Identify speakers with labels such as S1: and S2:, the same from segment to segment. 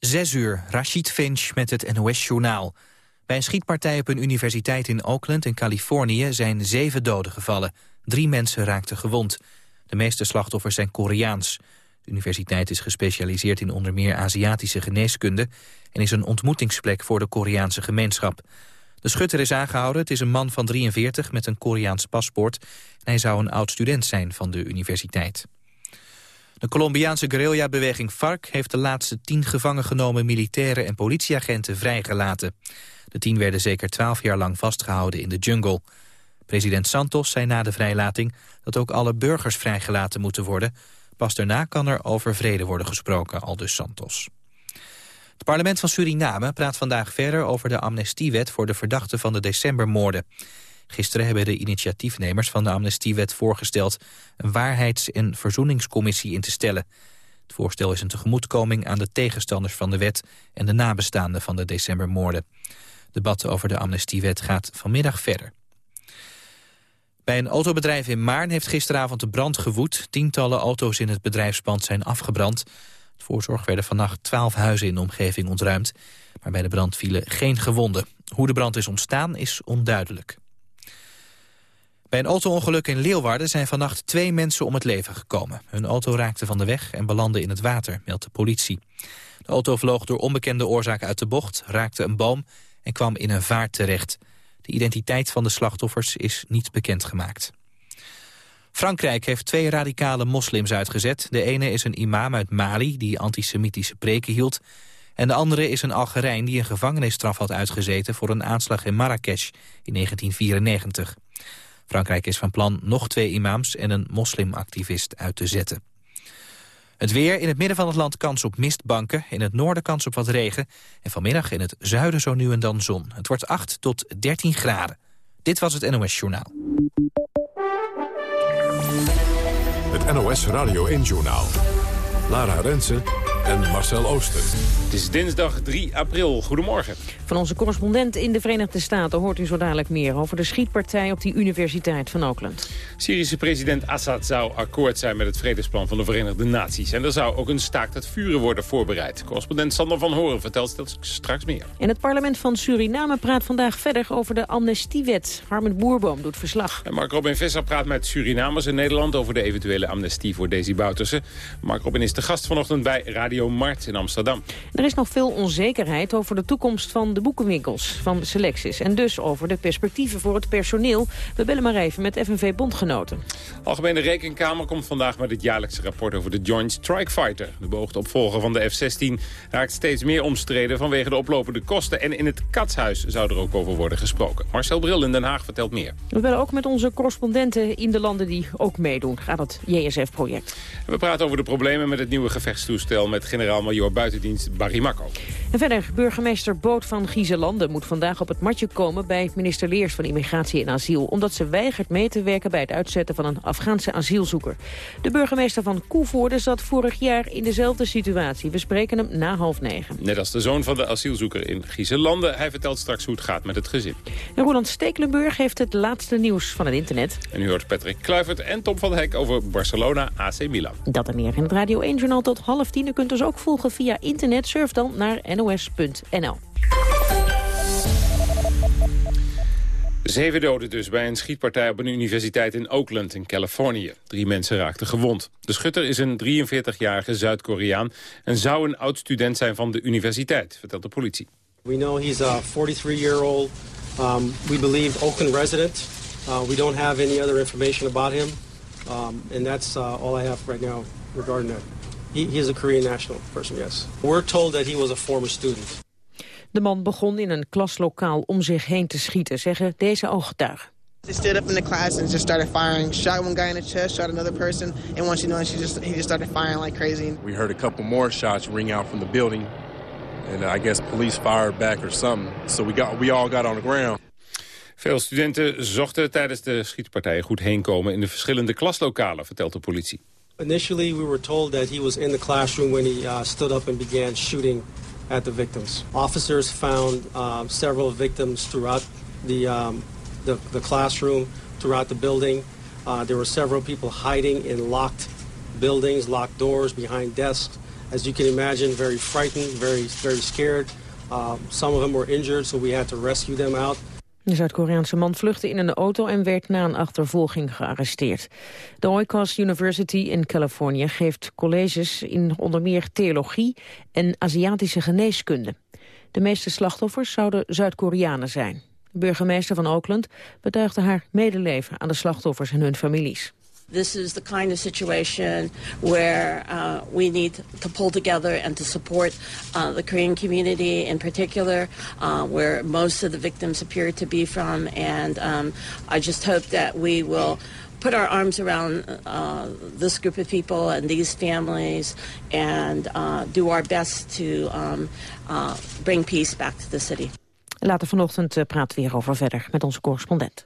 S1: Zes uur, Rashid Finch met het NOS-journaal. Bij een schietpartij op een universiteit in Oakland in Californië zijn zeven doden gevallen. Drie mensen raakten gewond. De meeste slachtoffers zijn Koreaans. De universiteit is gespecialiseerd in onder meer Aziatische geneeskunde... en is een ontmoetingsplek voor de Koreaanse gemeenschap. De schutter is aangehouden. Het is een man van 43 met een Koreaans paspoort. En hij zou een oud-student zijn van de universiteit. De Colombiaanse guerrillabeweging FARC heeft de laatste tien gevangen genomen militairen en politieagenten vrijgelaten. De tien werden zeker twaalf jaar lang vastgehouden in de jungle. President Santos zei na de vrijlating dat ook alle burgers vrijgelaten moeten worden. Pas daarna kan er over vrede worden gesproken, aldus Santos. Het parlement van Suriname praat vandaag verder over de amnestiewet voor de verdachten van de decembermoorden. Gisteren hebben de initiatiefnemers van de amnestiewet voorgesteld een waarheids- en verzoeningscommissie in te stellen. Het voorstel is een tegemoetkoming aan de tegenstanders van de wet en de nabestaanden van de decembermoorden. Debat over de amnestiewet gaat vanmiddag verder. Bij een autobedrijf in Maarn heeft gisteravond de brand gewoed. Tientallen auto's in het bedrijfspand zijn afgebrand. Het voorzorg werden vannacht twaalf huizen in de omgeving ontruimd. Maar bij de brand vielen geen gewonden. Hoe de brand is ontstaan is onduidelijk. Bij een autoongeluk in Leeuwarden zijn vannacht twee mensen om het leven gekomen. Hun auto raakte van de weg en belandde in het water, meldt de politie. De auto vloog door onbekende oorzaak uit de bocht, raakte een boom en kwam in een vaart terecht. De identiteit van de slachtoffers is niet bekendgemaakt. Frankrijk heeft twee radicale moslims uitgezet. De ene is een imam uit Mali die antisemitische preken hield... en de andere is een Algerijn die een gevangenisstraf had uitgezeten... voor een aanslag in Marrakesh in 1994. Frankrijk is van plan nog twee imams en een moslimactivist uit te zetten. Het weer, in het midden van het land kans op mistbanken. In het noorden kans op wat regen. En vanmiddag in het zuiden zo nu en dan zon. Het wordt 8 tot 13 graden. Dit was het NOS Journaal.
S2: Het NOS Radio 1 Journaal. Lara Rensen en Marcel Ooster.
S3: Het is dinsdag 3 april. Goedemorgen.
S4: Van onze correspondent in de Verenigde Staten hoort u zo dadelijk meer... over de schietpartij op die Universiteit van Oakland.
S3: Syrische president Assad zou akkoord zijn met het vredesplan van de Verenigde Naties. En er zou ook een staakt het vuren worden voorbereid. Correspondent Sander van Horen vertelt straks meer.
S4: En het parlement van Suriname praat vandaag verder over de amnestiewet. Harmen Boerboom doet verslag.
S3: En Mark Robin Visser praat met Surinamers in Nederland... over de eventuele amnestie voor Desi Bouterse. Mark Robin is de gast vanochtend bij Radio Mart in Amsterdam.
S4: Er is nog veel onzekerheid over de toekomst van de boekenwinkels van Selectis. En dus over de perspectieven voor het personeel. We bellen maar even met FNV-bondgenoten.
S3: Algemene Rekenkamer komt vandaag met het jaarlijkse rapport over de Joint Strike Fighter. De beoogde opvolger van de F-16 raakt steeds meer omstreden vanwege de oplopende kosten. En in het Katshuis zou er ook over worden gesproken. Marcel Bril in Den Haag vertelt meer.
S4: We bellen ook met onze correspondenten in de landen die ook meedoen aan het JSF-project.
S3: We praten over de problemen met het nieuwe gevechtstoestel met generaal-major buitendienst Barry Makko.
S4: En verder, burgemeester Boot van Gieselanden moet vandaag op het matje komen bij minister Leers van Immigratie en Asiel, omdat ze weigert mee te werken bij het uitzetten van een Afghaanse asielzoeker. De burgemeester van Koevoorde zat vorig jaar in dezelfde situatie. We spreken hem na half negen.
S3: Net als de zoon van de asielzoeker in Gieselanden. Hij vertelt straks hoe het gaat met het gezin.
S4: En Roland Stekelenburg heeft het laatste nieuws van het internet.
S3: En u hoort Patrick Kluivert en Tom van Hek over Barcelona AC Milan.
S4: Dat en meer in het Radio 1-journaal tot half tien. U kunt ons ook volgen via internet. Surf dan naar nos.nl.
S3: Zeven doden dus bij een schietpartij op een universiteit in Oakland in Californië. Drie mensen raakten gewond. De schutter is een 43-jarige Zuid-Koreaan en zou een oud-student zijn van de universiteit, vertelt de politie.
S5: We know he's a 43-year-old, um, we believe Oakland resident. Uh, we don't have any other information about him. Um, and that's uh, all I have right now regarding that. He, he is a Korean national person, yes. We're told that he was a former student.
S4: De man begon in een klaslokaal om zich heen te schieten, zeggen deze ooggetuigen.
S6: He stood up in the class and just started firing. Shot one guy in the chest, shot another person, and once you know, she just he just started firing like crazy.
S7: We heard a couple more shots ring out from the building, and I guess police fired back or something. So we got we all got on the ground.
S3: Veel studenten zochten tijdens de schietpartijen goed heenkomen in de verschillende klaslokalen, vertelt de politie.
S5: Initially, we were told that he was in the classroom when he uh, stood up and began shooting at the victims. Officers found um, several victims throughout the, um, the, the classroom, throughout the building. Uh, there were several people hiding in locked buildings, locked doors, behind desks. as you can imagine, very frightened, very, very scared. Uh, some of them were injured, so we had to rescue them out.
S4: De Zuid-Koreaanse man vluchtte in een auto en werd na een achtervolging gearresteerd. De Oikos University in Californië geeft colleges in onder meer theologie en Aziatische geneeskunde. De meeste slachtoffers zouden Zuid-Koreanen zijn. De burgemeester van Oakland betuigde haar medeleven aan de slachtoffers en hun families.
S8: This is the kind of situation where uh, we need to pull together and to support uh, the Korean community in particular, uh, where most of the victims appear to be from. And um, I just hope that we will put our arms around uh, this group of people and these families and uh, do our best to um, uh, bring peace back to the city.
S4: Later vanochtend praten we hierover verder met onze correspondent.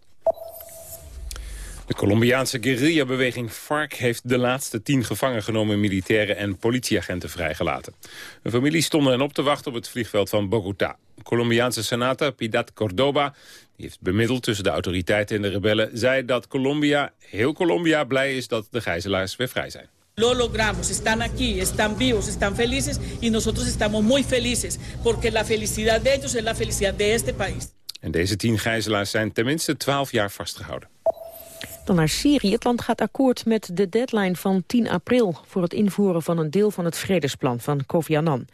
S3: De Colombiaanse guerrillabeweging FARC heeft de laatste tien gevangen genomen militairen en politieagenten vrijgelaten. Een familie stonden hen op te wachten op het vliegveld van Bogota. Colombiaanse senator Pidat Cordoba, die heeft bemiddeld tussen de autoriteiten en de rebellen, zei dat Colombia, heel Colombia, blij is dat de gijzelaars weer vrij zijn.
S9: Lo logramos, están aquí, están vivos, están felices y nosotros estamos muy felices porque la felicidad de ellos es la felicidad de este país.
S3: En deze tien gijzelaars zijn tenminste twaalf jaar vastgehouden.
S4: Dan naar Syrië. Het land gaat akkoord met de deadline van 10 april... voor het invoeren van een deel van het vredesplan van Kofi Annan.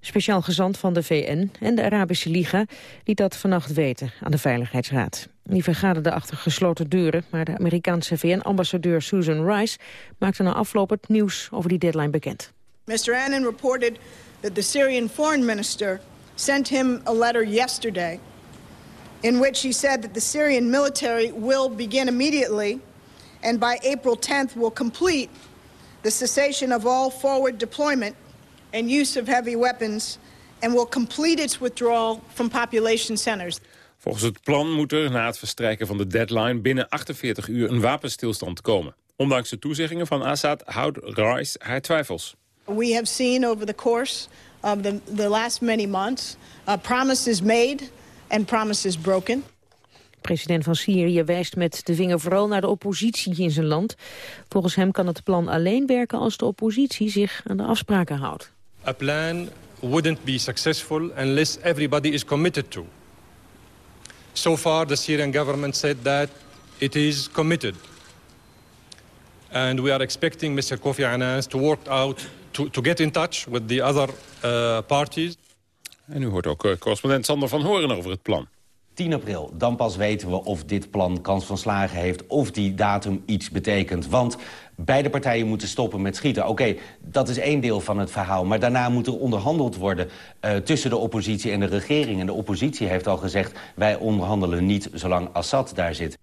S4: Speciaal gezant van de VN en de Arabische Liga liet dat vannacht weten aan de Veiligheidsraad. Die vergaderde achter gesloten deuren, maar de Amerikaanse VN-ambassadeur Susan Rice maakte na afloop het nieuws over die deadline bekend.
S10: Mr. Annan reported that the Syrian foreign minister sent him a letter yesterday in which he said that the Syrian military will begin immediately and by April 10th will complete the cessation of all forward deployment and use of heavy weapons and will complete its withdrawal from population centers.
S3: Volgens het plan moet er na het verstrijken van de deadline binnen 48 uur een wapenstilstand komen. Ondanks de toezeggingen van Assad houdt Rice haar twijfels.
S10: We have seen over the course of the, the last many months uh, promises made and promises broken.
S4: President van Syrië wijst met de vinger vooral naar de oppositie in zijn land. Volgens hem kan het plan alleen werken als de oppositie zich aan de afspraken houdt.
S11: A plan wouldn't be successful unless everybody is committed to. So far the Syrian government said that it is committed. And we are expecting Mr. Kofi Annan to work out, to, to get in touch with the other uh, parties.
S3: En u hoort ook uh, correspondent Sander van Horen over het plan.
S12: 10 april, dan pas weten we of dit plan kans van slagen heeft... of die datum iets betekent. Want beide partijen moeten stoppen met schieten. Oké, dat is één deel van het verhaal. Maar daarna moet er onderhandeld worden uh, tussen de oppositie en de regering. En de oppositie heeft al gezegd... wij onderhandelen niet zolang Assad daar zit.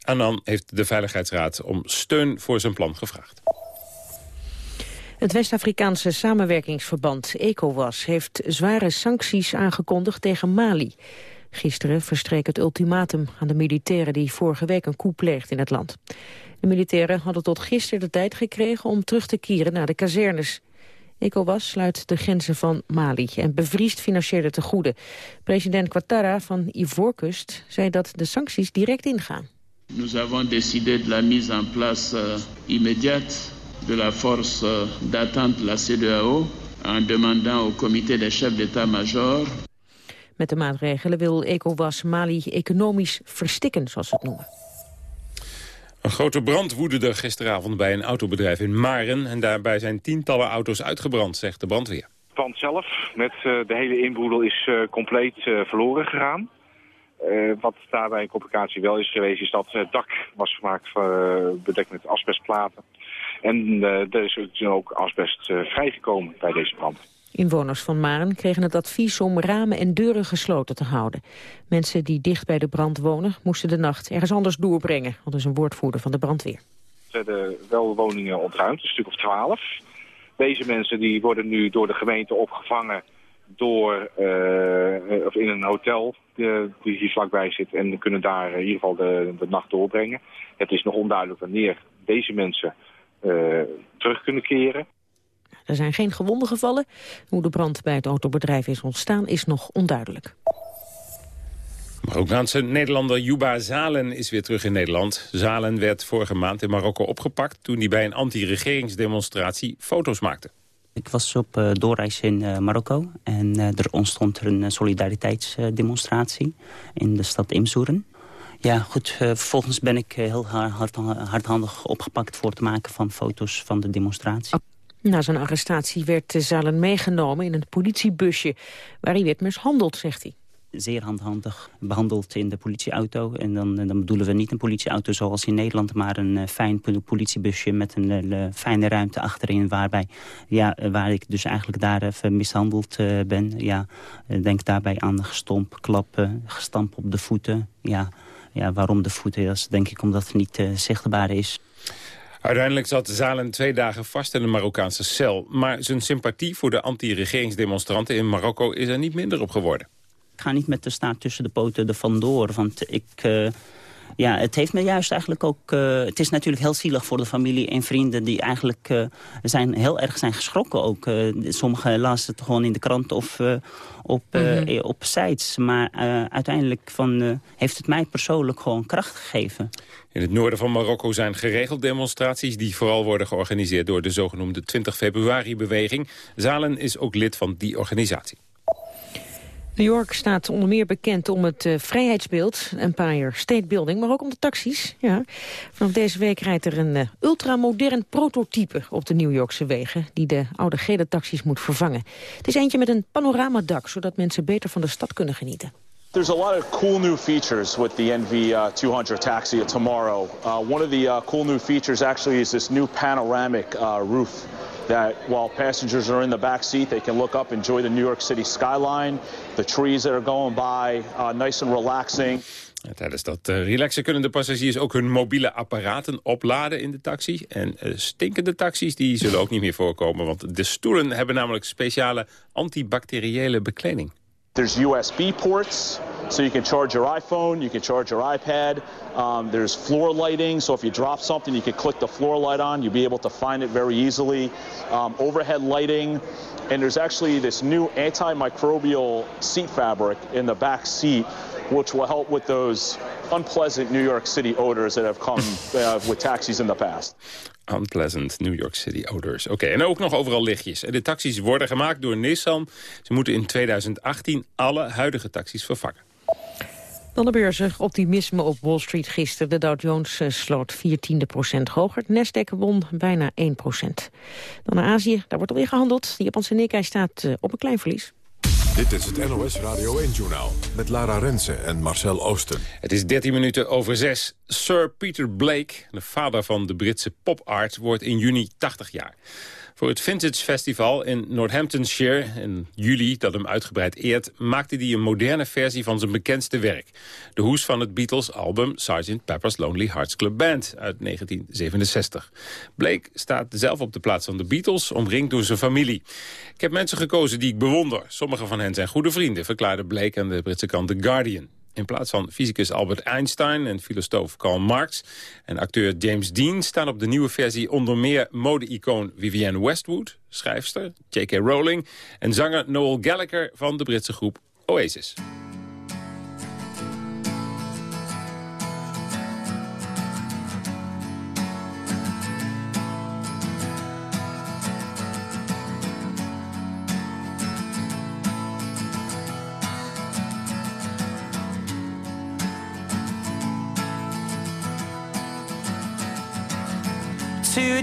S3: Annan heeft de Veiligheidsraad om steun voor zijn plan gevraagd.
S4: Het West-Afrikaanse samenwerkingsverband ECOWAS heeft zware sancties aangekondigd tegen Mali. Gisteren verstreek het ultimatum aan de militairen die vorige week een coup pleegden in het land. De militairen hadden tot gisteren de tijd gekregen om terug te keren naar de kazernes. ECOWAS sluit de grenzen van Mali en bevriest financiële tegoeden. President Ouattara van Ivoorkust zei dat de sancties direct ingaan.
S13: Nous avons décidé de la mise en place uh, immédiate de la force uh, d'attente de la CEDEAO en demandant au comité des chefs d'état-major
S4: met de maatregelen wil ECOWAS Mali economisch verstikken, zoals ze het noemen.
S3: Een grote brand woedde er gisteravond bij een autobedrijf in Maren... en daarbij zijn tientallen auto's uitgebrand, zegt de brandweer.
S14: Het pand zelf met uh, de hele inboedel is uh, compleet uh, verloren gegaan. wat daarbij een complicatie wel is geweest, is dat het dak was gemaakt bedekt met asbestplaten. En er is ook asbest vrijgekomen bij deze brand.
S4: Inwoners van Maren kregen het advies om ramen en deuren gesloten te houden. Mensen die dicht bij de brand wonen moesten de nacht ergens anders doorbrengen. Dat is een woordvoerder van de brandweer.
S14: Er zijn wel woningen ontruimd, een stuk of twaalf. Deze mensen die worden nu door de gemeente opgevangen door, uh, of in een hotel uh, die hier vlakbij zit en kunnen daar in ieder geval de, de nacht doorbrengen. Het is nog onduidelijk wanneer deze mensen terug kunnen keren.
S4: Er zijn geen gewonden gevallen. Hoe de brand bij het autobedrijf is ontstaan is nog onduidelijk.
S3: Marokkaanse Nederlander Yuba Zalen is weer terug in Nederland. Zalen werd vorige maand in Marokko opgepakt... toen hij bij een anti-regeringsdemonstratie foto's maakte.
S15: Ik was op uh, doorreis in uh, Marokko en uh, er ontstond er een solidariteitsdemonstratie in de stad Imzoeren. Ja, goed, vervolgens ben ik heel hard, hardhandig opgepakt voor het maken van foto's van de demonstratie.
S4: Na zijn arrestatie werd Zalen meegenomen in een politiebusje waar hij werd mishandeld, zegt hij
S15: zeer handhandig behandeld in de politieauto. En dan, dan bedoelen we niet een politieauto zoals in Nederland... maar een uh, fijn politiebusje met een uh, fijne ruimte achterin... Waarbij, ja, waar ik dus eigenlijk daar even mishandeld uh, ben. Ja, denk daarbij aan gestomp, klappen, gestamp op de voeten. Ja, ja, waarom de voeten? Dat is denk ik omdat het niet zichtbaar is.
S3: Uiteindelijk zat Zalen twee dagen vast in een Marokkaanse cel. Maar zijn sympathie voor de anti-regeringsdemonstranten in Marokko is er niet minder op geworden.
S15: Ik ga niet met de staart tussen de poten er vandoor. Want ik, uh, ja, het heeft me juist eigenlijk ook... Uh, het is natuurlijk heel zielig voor de familie en vrienden... die eigenlijk uh, zijn, heel erg zijn geschrokken ook. sommigen lazen het gewoon in de krant of op, mm -hmm. op sites. Maar uiteindelijk van, heeft het mij persoonlijk gewoon kracht gegeven.
S3: In het noorden van Marokko zijn geregeld demonstraties... die vooral worden georganiseerd door de zogenoemde 20 februari-beweging. Zalen is ook lid van die organisatie.
S4: New York staat onder meer bekend om het uh, vrijheidsbeeld, Empire State Building, maar ook om de taxis. Ja. Vanaf deze week rijdt er een uh, ultramodern prototype op de New Yorkse wegen, die de oude gele taxis moet vervangen. Het is eentje met een panoramadak, zodat mensen beter van de stad kunnen genieten.
S16: There's a lot of cool new features with the NV200 uh, taxi tomorrow. Uh, one of the uh, cool new features actually is this new panoramic uh, roof that while passengers are in the back seat, they can look up, enjoy the New York City skyline, the trees that are going by, uh, nice and relaxing.
S3: tijdens dat uh, relaxen kunnen de passagiers ook hun mobiele apparaten opladen in de taxi. En uh, stinkende taxis die zullen ook niet meer voorkomen, want de stoelen hebben namelijk speciale antibacteriële bekleding.
S16: There's USB ports, so you can charge your iPhone, you can charge your iPad. Um, there's floor lighting, so if you drop something, you can click the floor light on. You'll be able to find it very easily. Um, overhead lighting, and there's actually this new antimicrobial seat fabric in the back seat, which will help with those unpleasant New York City odors that have come uh, with taxis in the past.
S3: Unpleasant New York City odors. Oké, en ook nog overal lichtjes. De taxis worden gemaakt door Nissan. Ze moeten in 2018 alle huidige taxis vervangen.
S4: Dan de beurzen. Optimisme op Wall Street gisteren. De Dow Jones eh, sloot 14 procent hoger. Nasdaq won bijna 1 procent. Dan naar Azië. Daar wordt alweer gehandeld. De Japanse Nikkei staat eh, op een klein verlies.
S2: Dit is het NOS Radio 1-journaal met Lara Rensen en Marcel Oosten.
S3: Het is 13 minuten over 6. Sir Peter Blake, de vader van de Britse pop-art, wordt in juni 80 jaar. Voor het Vintage Festival in Northamptonshire in juli, dat hem uitgebreid eert... maakte hij een moderne versie van zijn bekendste werk. De hoes van het Beatles-album Sgt. Pepper's Lonely Hearts Club Band uit 1967. Blake staat zelf op de plaats van de Beatles, omringd door zijn familie. Ik heb mensen gekozen die ik bewonder. Sommige van hen zijn goede vrienden, verklaarde Blake aan de Britse kant The Guardian. In plaats van fysicus Albert Einstein en filosoof Karl Marx en acteur James Dean... staan op de nieuwe versie onder meer mode-icoon Vivienne Westwood... schrijfster J.K. Rowling en zanger Noel Gallagher van de Britse groep Oasis.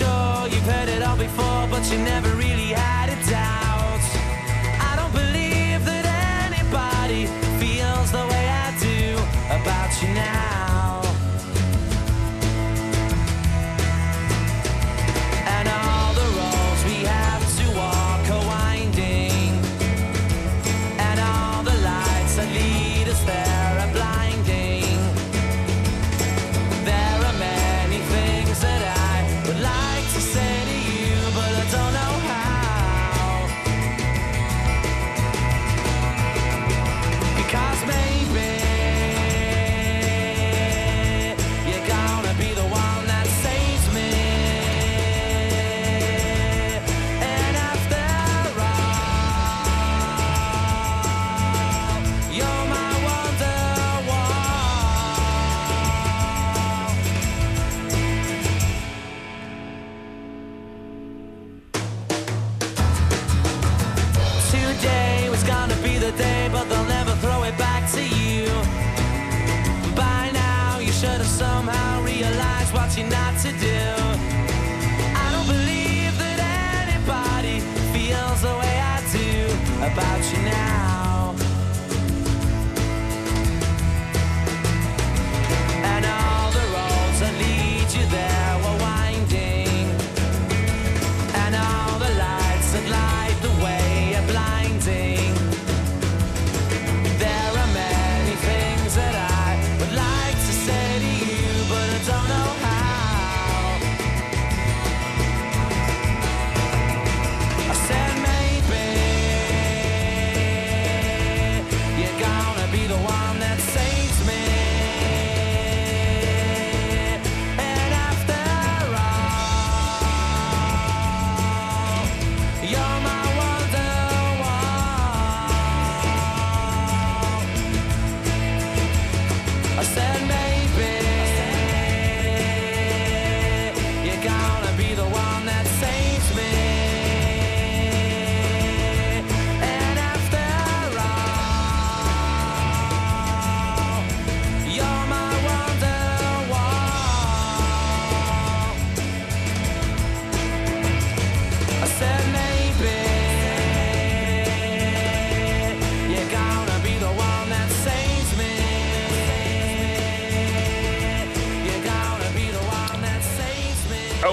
S17: sure you've heard it all before, but you never really had a doubt. I don't believe that anybody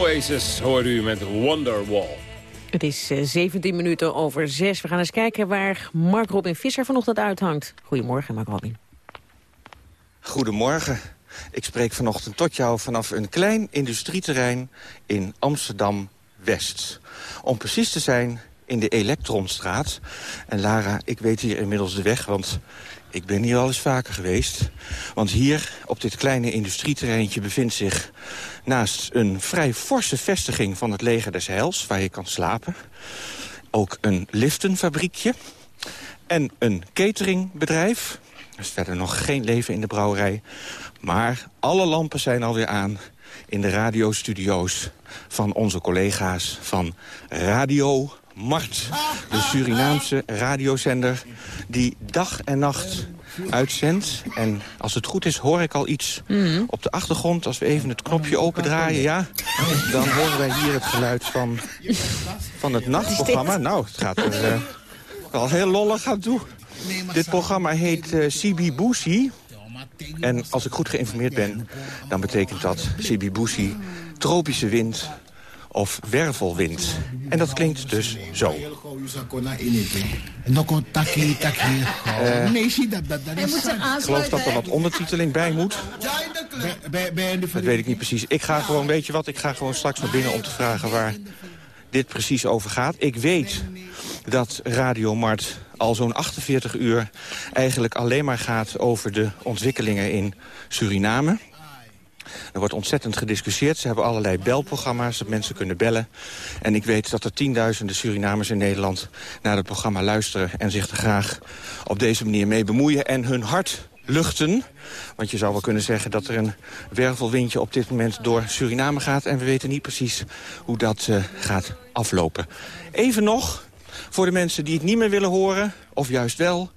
S3: Oasis hoort u met Wonderwall.
S4: Het is eh, 17 minuten over 6. We gaan eens kijken waar Mark Robin Visser vanochtend uithangt. Goedemorgen, Mark Robin.
S18: Goedemorgen. Ik spreek vanochtend tot jou vanaf een klein industrieterrein in Amsterdam-West. Om precies te zijn in de Elektronstraat. En Lara, ik weet hier inmiddels de weg, want ik ben hier al eens vaker geweest. Want hier, op dit kleine industrieterreintje, bevindt zich naast een vrij forse vestiging van het leger des Heils... waar je kan slapen, ook een liftenfabriekje en een cateringbedrijf. Er is verder nog geen leven in de brouwerij. Maar alle lampen zijn alweer aan in de radiostudio's van onze collega's van Radio Mart. De Surinaamse radiozender die dag en nacht uitzendt. En als het goed is hoor ik al iets op de achtergrond. Als we even het knopje opendraaien, ja. Dan horen wij hier het geluid van, van het nachtprogramma. Nou, het gaat er eh, wel heel lollig aan toe. Dit programma heet eh Sibi Boosie. En als ik goed geïnformeerd ben, dan betekent dat Sibi Boosie tropische wind of wervelwind. En dat klinkt dus zo. Eh, ik geloof dat er wat ondertiteling bij moet. Dat weet ik niet precies. Ik ga gewoon, weet je wat, ik ga gewoon straks naar binnen om te vragen waar dit precies over gaat. Ik weet dat Radio Mart al zo'n 48 uur eigenlijk alleen maar gaat over de ontwikkelingen in Suriname. Er wordt ontzettend gediscussieerd. Ze hebben allerlei belprogramma's dat mensen kunnen bellen. En ik weet dat er tienduizenden Surinamers in Nederland naar het programma luisteren... en zich er graag op deze manier mee bemoeien en hun hart luchten. Want je zou wel kunnen zeggen dat er een wervelwindje op dit moment door Suriname gaat... en we weten niet precies hoe dat eh, gaat aflopen. Even nog, voor de mensen die het niet meer willen horen, of juist wel...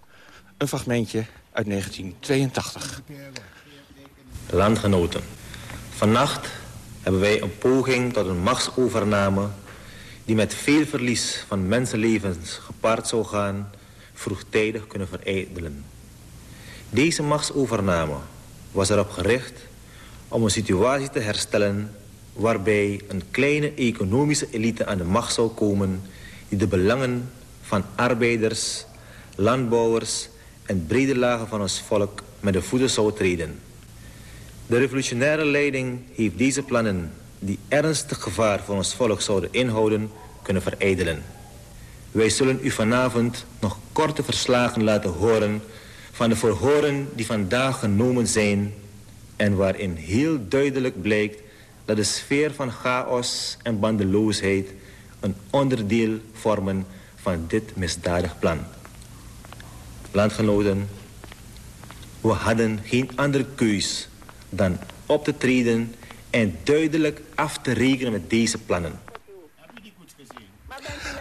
S18: een fragmentje uit 1982.
S19: Landgenoten, vannacht hebben wij een poging tot een machtsovername... die met veel verlies van mensenlevens gepaard zou gaan... vroegtijdig kunnen verijdelen. Deze machtsovername was erop gericht om een situatie te herstellen... waarbij een kleine economische elite aan de macht zou komen... die de belangen van arbeiders, landbouwers en brede lagen van ons volk met de voeten zou treden... De revolutionaire leiding heeft deze plannen, die ernstig gevaar voor ons volk zouden inhouden, kunnen verijdelen. Wij zullen u vanavond nog korte verslagen laten horen van de verhoren die vandaag genomen zijn en waarin heel duidelijk blijkt dat de sfeer van chaos en bandeloosheid een onderdeel vormen van dit misdadig plan. Landgenoten, we hadden geen andere keus dan op te treden en duidelijk af te rekenen met deze plannen.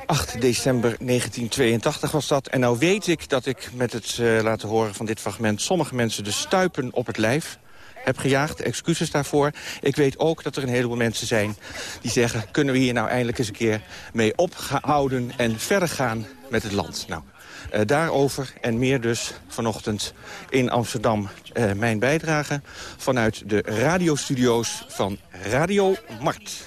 S18: 8 december 1982 was dat. En nou weet ik dat ik met het uh, laten horen van dit fragment... sommige mensen de stuipen op het lijf heb gejaagd. Excuses daarvoor. Ik weet ook dat er een heleboel mensen zijn die zeggen... kunnen we hier nou eindelijk eens een keer mee ophouden en verder gaan met het land. Nou, uh, daarover en meer dus vanochtend in Amsterdam uh, mijn bijdrage... vanuit de radiostudio's van Radio Mart.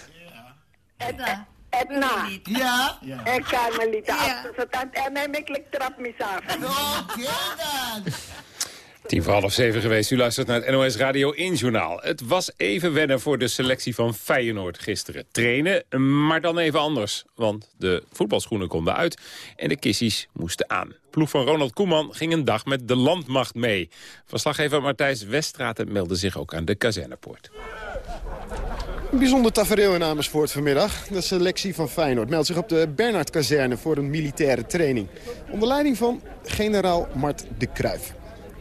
S20: Edna. Edna.
S21: Ja?
S20: En Carmelita. Ja. En ik trap me
S21: Oké dan.
S3: Tien voor half zeven geweest. U luistert naar het NOS Radio 1 Journaal. Het was even wennen voor de selectie van Feyenoord gisteren. Trainen, maar dan even anders. Want de voetbalschoenen konden uit en de kissies moesten aan. Ploeg van Ronald Koeman ging een dag met de landmacht mee. Verslaggever Martijs Weststraten meldde zich ook aan de kazernepoort.
S22: Een bijzonder tafereel in Amersfoort vanmiddag. De selectie van Feyenoord meldt zich op de Bernhard-kazerne voor een militaire training. Onder leiding van generaal Mart de Kruijf.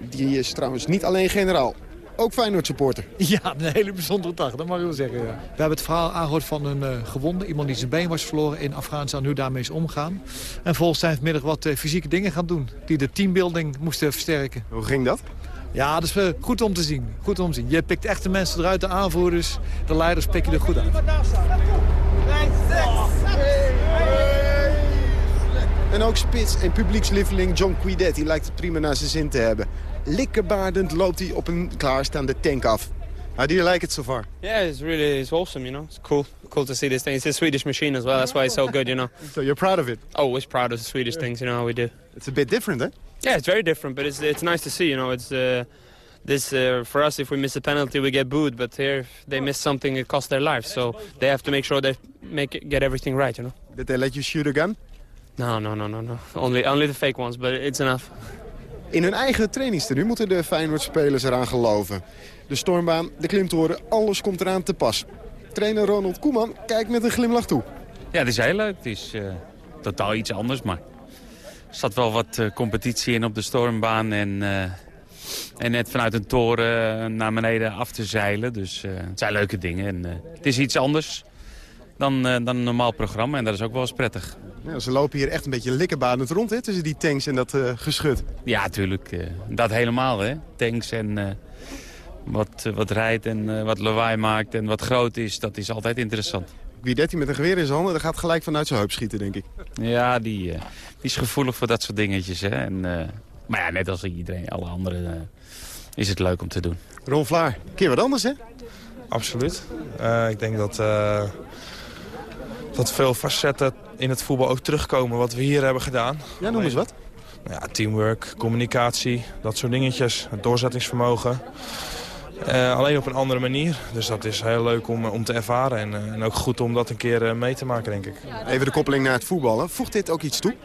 S22: Die is trouwens niet alleen generaal, ook Feyenoord supporter.
S23: Ja, een hele bijzondere dag, dat mag ik wel zeggen. Ja. We hebben het verhaal aangehoord van een uh, gewonde. Iemand die zijn been was verloren in Afghanistan nu daarmee is omgaan. En volgens zijn vanmiddag wat uh, fysieke dingen gaan doen. Die de teambuilding moesten versterken.
S22: Hoe ging dat?
S23: Ja, dat is uh, goed om te zien. Goed om te zien. Je pikt echt de mensen eruit, de aanvoerders, de leiders pik je er goed uit.
S22: En ook spits en publiekslieveling John Quidetti lijkt het prima naar zijn zin te hebben. Likkerbaardend loopt hij op een klaarstaande tank af. How do you like it so far?
S24: Yeah, it's really it's awesome, you know. It's cool. Cool to see this thing. It's a Swedish machine as well. That's why it's so good, you know.
S22: So you're proud of it?
S24: Always proud of the Swedish things, you know how we do.
S22: It's a bit different, eh?
S24: Yeah, it's very different, but it's it's nice to see, you know. It's uh, this uh, for us if we miss a penalty we get booed, but here if they miss something it costs their life. So they have to make sure they make it, get everything right, you know.
S22: Did they let you shoot a gun?
S24: No, no, no, no, no. Only only the fake ones, but it's enough.
S22: In hun eigen trainingstenu moeten de Feyenoord-spelers eraan geloven. De stormbaan, de klimtoren, alles komt eraan te pas. Trainer Ronald Koeman kijkt met een glimlach toe.
S25: Ja, het is heel leuk. Het is uh, totaal iets anders, maar er zat wel wat uh, competitie in op de stormbaan. En, uh, en net vanuit een toren naar beneden af te zeilen. Dus het zijn leuke dingen. En, het is iets anders dan, dan een normaal programma en dat is ook wel eens prettig.
S22: Ja, ze lopen hier echt een beetje likkerbanend rond hè, tussen die tanks en dat uh, geschut.
S25: Ja, tuurlijk. Uh, dat helemaal, hè. Tanks en uh, wat, wat rijdt en wat lawaai maakt en wat groot is, dat is altijd interessant.
S22: Guidetti met een geweer in zijn handen, dat gaat gelijk vanuit zijn heup schieten, denk ik.
S25: Ja, die, die is gevoelig voor dat soort dingetjes, hè. En, maar ja, net als iedereen, alle anderen, is het leuk om te doen.
S22: Ron Vlaar, keer wat anders, hè?
S26: Absoluut. ik denk dat dat veel facetten in het voetbal ook terugkomen wat we hier hebben gedaan.
S22: Ja, noem eens wat.
S26: Nou ja, teamwork, communicatie, dat soort dingetjes. Het doorzettingsvermogen. Uh, alleen op een andere manier. Dus dat is heel leuk om, om te ervaren. En, uh, en ook goed om dat een keer uh, mee te maken, denk ik.
S22: Even de koppeling naar het voetballen. Voegt dit ook iets toe?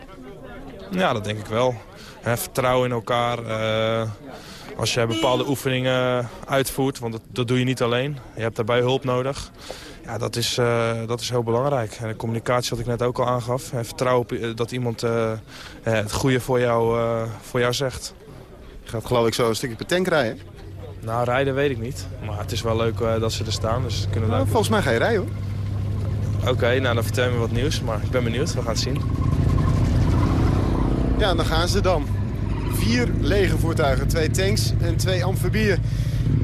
S26: Ja, dat denk ik wel. He, vertrouwen in elkaar. als je bepaalde oefeningen uitvoert, want dat, dat doe je niet alleen. Je hebt daarbij hulp nodig. Ja, dat is, uh, dat is heel belangrijk. En de communicatie wat ik net ook al aangaf. En vertrouwen op, uh, dat iemand uh, het goede voor jou, voor jou zegt.
S22: Je gaat geloof ik zo een stukje per tank rijden?
S26: Nou, rijden weet ik niet. Maar het is wel leuk dat ze er staan. Dus kunnen
S22: nou, volgens mij ga je rijden hoor.
S26: Oké, okay, nou dan vertel me wat nieuws. Maar ik ben benieuwd, we gaan het zien.
S22: Ja, en dan gaan ze dan. Vier lege voertuigen, twee tanks en twee amfibieën.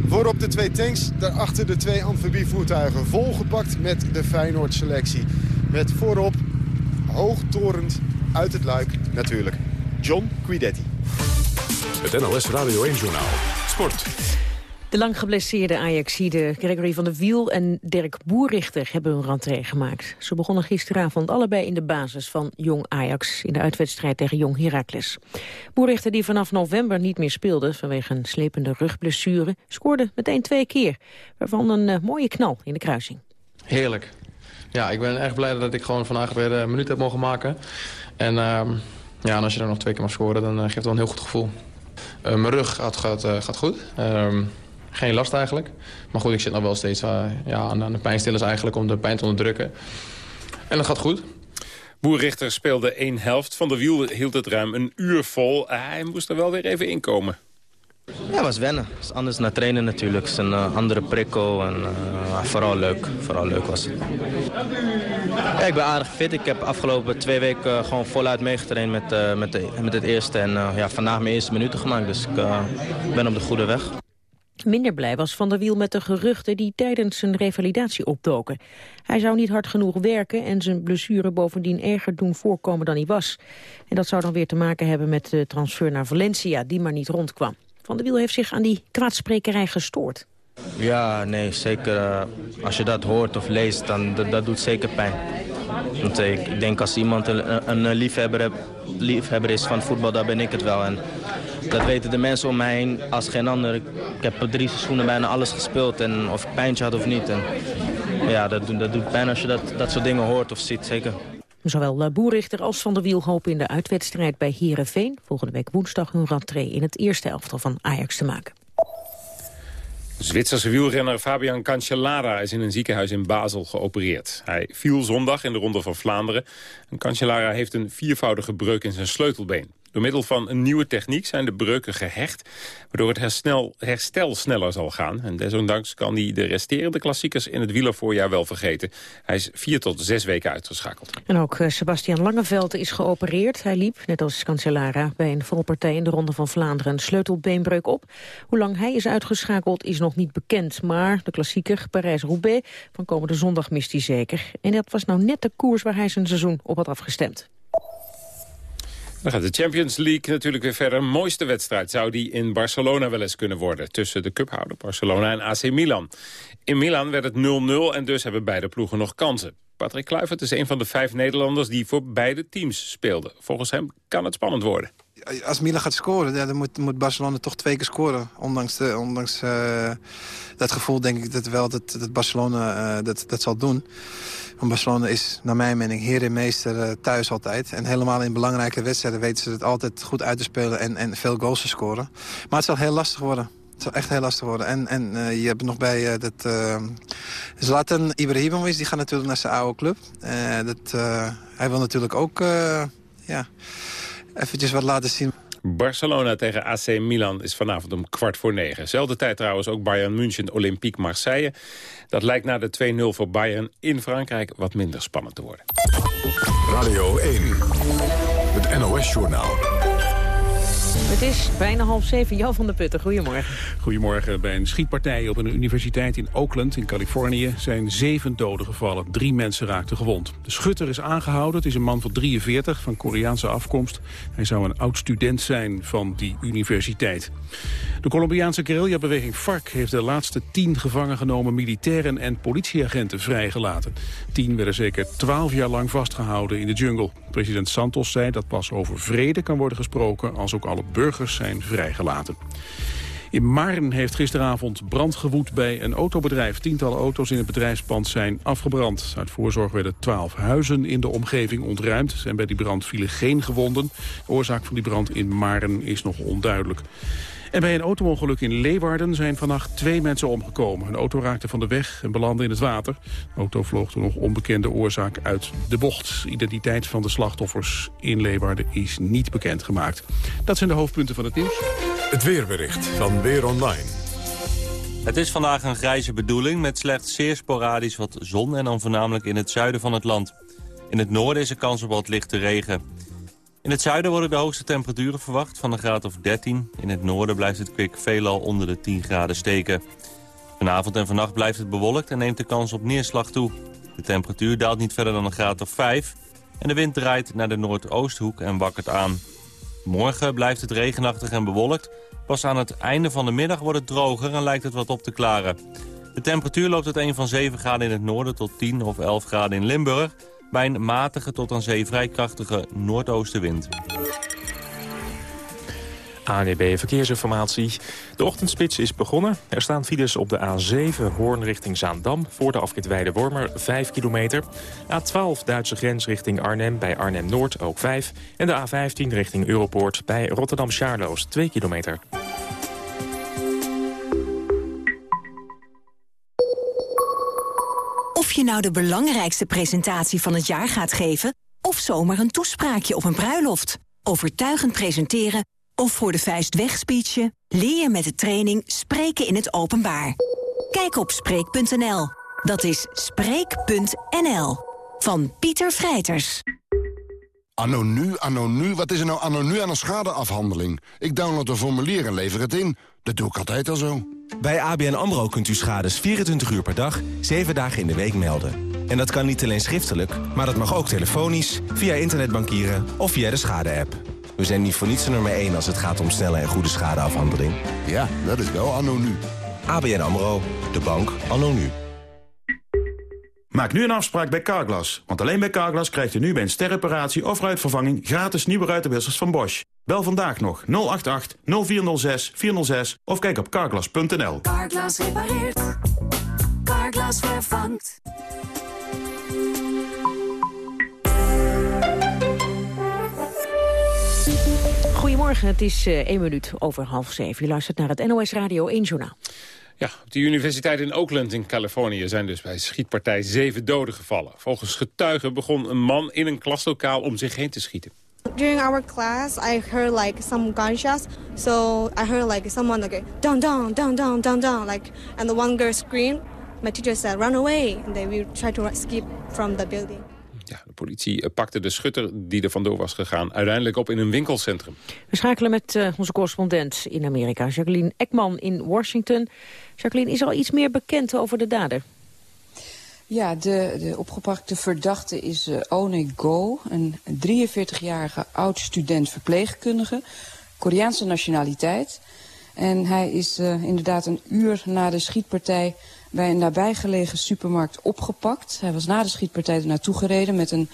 S22: Voorop de twee tanks, daarachter de twee amfibievoertuigen. Volgepakt met de Feyenoord-selectie. Met voorop, hoogtorend uit het luik natuurlijk, John Quidetti.
S2: Het NLS Radio 1-journaal. Sport.
S4: De lang geblesseerde Ajaxide Gregory van der Wiel en Dirk Boerrichter hebben een rentree gemaakt. Ze begonnen gisteravond allebei in de basis van Jong Ajax in de uitwedstrijd tegen Jong Heracles. Boerrichter die vanaf november niet meer speelde vanwege een slepende rugblessure scoorde meteen twee keer, waarvan een uh, mooie knal in de kruising.
S27: Heerlijk. Ja, ik ben erg blij dat ik gewoon vandaag weer een minuut heb mogen maken. En, uh, ja, als je er nog twee keer mag scoren, dan uh, geeft dat een heel goed gevoel. Mijn rug gaat, gaat, gaat goed. Geen last eigenlijk. Maar goed, ik zit nog wel steeds uh, ja, aan de pijnstillers eigenlijk om de pijn te onderdrukken. En dat gaat goed.
S3: Boerrichter speelde één helft. Van de Wiel hield het ruim een uur vol. Hij moest er wel weer even inkomen.
S28: Ja, was wennen. Het is anders naar trainen natuurlijk. Het is een uh, andere prikkel en uh, vooral leuk. Vooral leuk was het. Ja, ik ben aardig fit. Ik heb afgelopen twee weken gewoon voluit meegetraind met, uh, met, de, met het eerste. En ja, vandaag mijn eerste minuten gemaakt, dus ik ben op de goede weg.
S4: Minder blij was Van der Wiel met de geruchten die tijdens zijn revalidatie opdoken. Hij zou niet hard genoeg werken en zijn blessure bovendien erger doen voorkomen dan hij was. En dat zou dan weer te maken hebben met de transfer naar Valencia, die maar niet rondkwam. Van der Wiel heeft zich aan die kwaadsprekerij gestoord.
S28: Ja, nee, zeker. Uh, als je dat hoort of leest, dan dat, doet zeker pijn. Want uh, ik denk als iemand een, een liefhebber, liefhebber, is van voetbal, dan ben ik het wel. En dat weten de mensen om mij heen als geen ander. Ik, heb drie seizoenen bijna alles gespeeld. En of ik pijntje had of niet. En, ja, dat, dat doet pijn als je dat, dat soort dingen hoort of ziet, zeker.
S4: Zowel Boerrichter als Van der Wiel hopen in de uitwedstrijd bij Herenveen volgende week woensdag hun rentree in het eerste elftal van Ajax te maken.
S3: Zwitserse wielrenner Fabian Cancellara is in een ziekenhuis in Basel geopereerd. Hij viel zondag in de Ronde van Vlaanderen. Cancellara heeft een viervoudige breuk in zijn sleutelbeen. Door middel van een nieuwe techniek zijn de breuken gehecht... waardoor het herstel, herstel sneller zal gaan. En desondanks kan hij de resterende klassiekers in het wielervoorjaar wel vergeten. Hij is vier tot zes weken uitgeschakeld.
S4: En ook uh, Sebastian Langeveld is geopereerd. Hij liep, net als Cancellara, bij een volpartij in de Ronde van Vlaanderen... een sleutelbeenbreuk op. Hoe lang hij is uitgeschakeld is nog niet bekend. Maar de klassieker Parijs-Roubaix van komende zondag mist hij zeker. En dat was nou net de koers waar hij zijn seizoen op had afgestemd.
S3: Dan gaat de Champions League natuurlijk weer verder. Mooiste wedstrijd zou die in Barcelona wel eens kunnen worden. Tussen de cuphouder Barcelona en AC Milan. In Milan werd het 0-0 en dus hebben beide ploegen nog kansen. Patrick Kluivert is een van de vijf Nederlanders die voor beide teams speelden. Volgens hem kan het spannend worden.
S29: Als Milan gaat scoren, dan moet, moet Barcelona toch twee keer scoren. Ondanks, de, ondanks uh, dat gevoel denk ik dat wel dat, dat Barcelona uh, dat, dat zal doen. Want Barcelona is, naar mijn mening, heer en meester uh, thuis altijd. En helemaal in belangrijke wedstrijden weten ze het altijd goed uit te spelen en, en veel goals te scoren. Maar het zal heel lastig worden. Het zal echt heel lastig worden. En, en je hebt nog bij uh, dat... Uh, Zlatan Ibrahimovic, die gaat natuurlijk naar zijn oude club. dat, hij wil natuurlijk ook ja, eventjes wat laten zien.
S3: Barcelona tegen AC Milan is vanavond om kwart voor negen. Zelfde tijd trouwens ook Bayern München Olympique Marseille. Dat lijkt na de 2-0 voor Bayern in Frankrijk wat minder spannend te worden.
S2: Radio 1, het NOS-journaal.
S4: Het is bijna half zeven. Jan van der Putten, goedemorgen.
S30: Goedemorgen. Bij een schietpartij op een universiteit in Oakland in Californië zijn zeven doden gevallen. Drie mensen raakten gewond. De schutter is aangehouden. Het is een man van 43 van Koreaanse afkomst. Hij zou een oud-student zijn van die universiteit. De Colombiaanse guerrillabeweging FARC heeft de laatste tien gevangen genomen militairen en politieagenten vrijgelaten. Tien werden zeker twaalf jaar lang vastgehouden in de jungle. President Santos zei dat pas over vrede kan worden gesproken als ook alle burgers zijn vrijgelaten. In Maren heeft gisteravond brand gewoed bij een autobedrijf. Tientallen auto's in het bedrijfspand zijn afgebrand. Uit voorzorg werden twaalf huizen in de omgeving ontruimd. En bij die brand vielen geen gewonden. De oorzaak van die brand in Maren is nog onduidelijk. En bij een autoongeluk in Leeuwarden zijn vannacht twee mensen omgekomen. Een auto raakte van de weg en belandde in het water. De auto vloog door nog onbekende oorzaak uit de bocht. De identiteit van de slachtoffers in Leeuwarden is niet bekendgemaakt. Dat zijn de hoofdpunten van het nieuws.
S2: Het weerbericht van Weer Online.
S31: Het is vandaag een grijze bedoeling met slechts zeer sporadisch wat zon... en dan voornamelijk in het zuiden van het land. In het noorden is er kans op wat lichte regen. In het zuiden worden de hoogste temperaturen verwacht van een graad of 13. In het noorden blijft het kwik veelal onder de 10 graden steken. Vanavond en vannacht blijft het bewolkt en neemt de kans op neerslag toe. De temperatuur daalt niet verder dan een graad of 5. En de wind draait naar de noordoosthoek en wakkert aan. Morgen blijft het regenachtig en bewolkt. Pas aan het einde van de middag wordt het droger en lijkt het wat op te klaren. De temperatuur loopt uit een van 7 graden in het noorden tot 10 of 11 graden in Limburg bij een matige tot aan zee vrij krachtige noordoostenwind.
S32: ANEB Verkeersinformatie. De ochtendspits is begonnen. Er staan files op de A7 Hoorn richting Zaandam... voor de afrit Weide-Wormer 5 kilometer. A12 Duitse grens richting Arnhem bij Arnhem-Noord ook 5. En de A15 richting Europoort bij Rotterdam-Charloes 2 kilometer.
S33: Je nou de belangrijkste presentatie van het jaar gaat geven... of zomaar een toespraakje op een bruiloft. Overtuigend presenteren Of voor de vuist wegspeechen? Leer je met de training Spreken in het Openbaar. Kijk op Spreek.nl. Dat is Spreek.nl. Van Pieter Vrijters.
S34: Anno nu, anno nu, wat is er nou anno nu aan een schadeafhandeling? Ik download een formulier en lever het in. Dat doe ik altijd al zo.
S35: Bij ABN AMRO kunt u schades 24 uur per dag, 7 dagen in de week melden. En dat kan niet alleen schriftelijk, maar dat mag ook telefonisch, via internetbankieren of via de schade-app. We zijn niet voor niets nummer 1 als het gaat om snelle en goede schadeafhandeling.
S34: Ja, dat is wel anno nu.
S35: ABN AMRO, de bank anno nu.
S36: Maak nu een afspraak bij Carglass. Want alleen bij Carglass krijgt u nu bij een sterreparatie of ruitvervanging... gratis nieuwe ruitenwissers van Bosch. Bel vandaag nog 088 0406 406 of kijk op carglass.nl.
S37: Carglass repareert. Carglass vervangt.
S4: Goedemorgen, het is uh, één minuut over half zeven. U luistert naar het NOS Radio 1 Journaal.
S3: Ja, op de universiteit in Oakland in Californië zijn dus bij schietpartij zeven doden gevallen. Volgens getuigen begon een man in een klaslokaal om zich heen te schieten.
S38: During our class, I heard like some gunshots. So I heard like someone like down, down, down, down, down, down, like, and the one girl screamed. My teacher said, "Run away!" And then we tried to escape from the building.
S3: Ja, de politie pakte de schutter die er vandoor was gegaan uiteindelijk op in een winkelcentrum.
S4: We schakelen met uh, onze correspondent in Amerika, Jacqueline Ekman in Washington. Jacqueline, is er al iets meer bekend over de dader?
S39: Ja, de, de opgepakte verdachte is uh, One Go, een 43-jarige oud-student verpleegkundige, Koreaanse nationaliteit. En hij is uh, inderdaad een uur na de schietpartij bij een nabijgelegen supermarkt opgepakt. Hij was na de schietpartij er naartoe gereden met een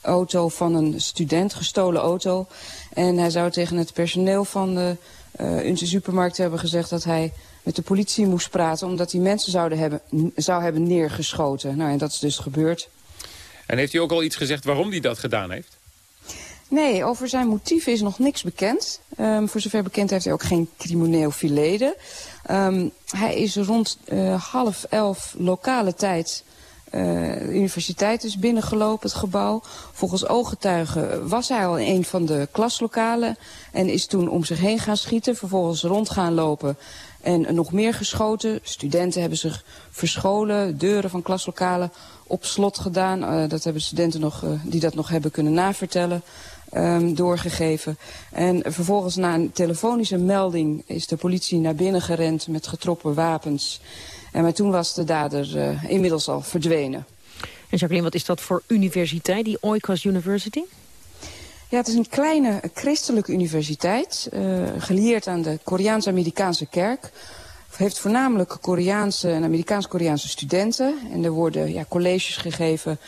S39: auto van een student, gestolen auto. En hij zou tegen het personeel van de uh, supermarkt hebben gezegd dat hij met de politie moest praten... omdat hij mensen zouden hebben, zou hebben neergeschoten. Nou, en dat is dus gebeurd.
S3: En heeft hij ook al iets gezegd waarom hij dat gedaan heeft?
S39: Nee, over zijn motieven is nog niks bekend. Um, voor zover bekend heeft hij ook geen crimineel verleden. Um, hij is rond uh, half elf lokale tijd de universiteit is binnengelopen, het gebouw. Volgens ooggetuigen was hij al in een van de klaslokalen... en is toen om zich heen gaan schieten, vervolgens rond gaan lopen... en nog meer geschoten. Studenten hebben zich verscholen, deuren van klaslokalen op slot gedaan. Uh, dat hebben studenten nog, die dat nog hebben kunnen navertellen um, doorgegeven. En vervolgens na een telefonische melding is de politie naar binnen gerend met getrokken wapens. En maar toen was de dader uh, inmiddels al verdwenen.
S4: En Jacqueline, wat is dat voor universiteit, die Oikos University?
S39: Ja, het is een kleine christelijke universiteit, uh, geleerd aan de Koreaans-Amerikaanse kerk. Heeft voornamelijk Koreaanse en Amerikaans-Koreaanse studenten. En er worden ja, colleges gegeven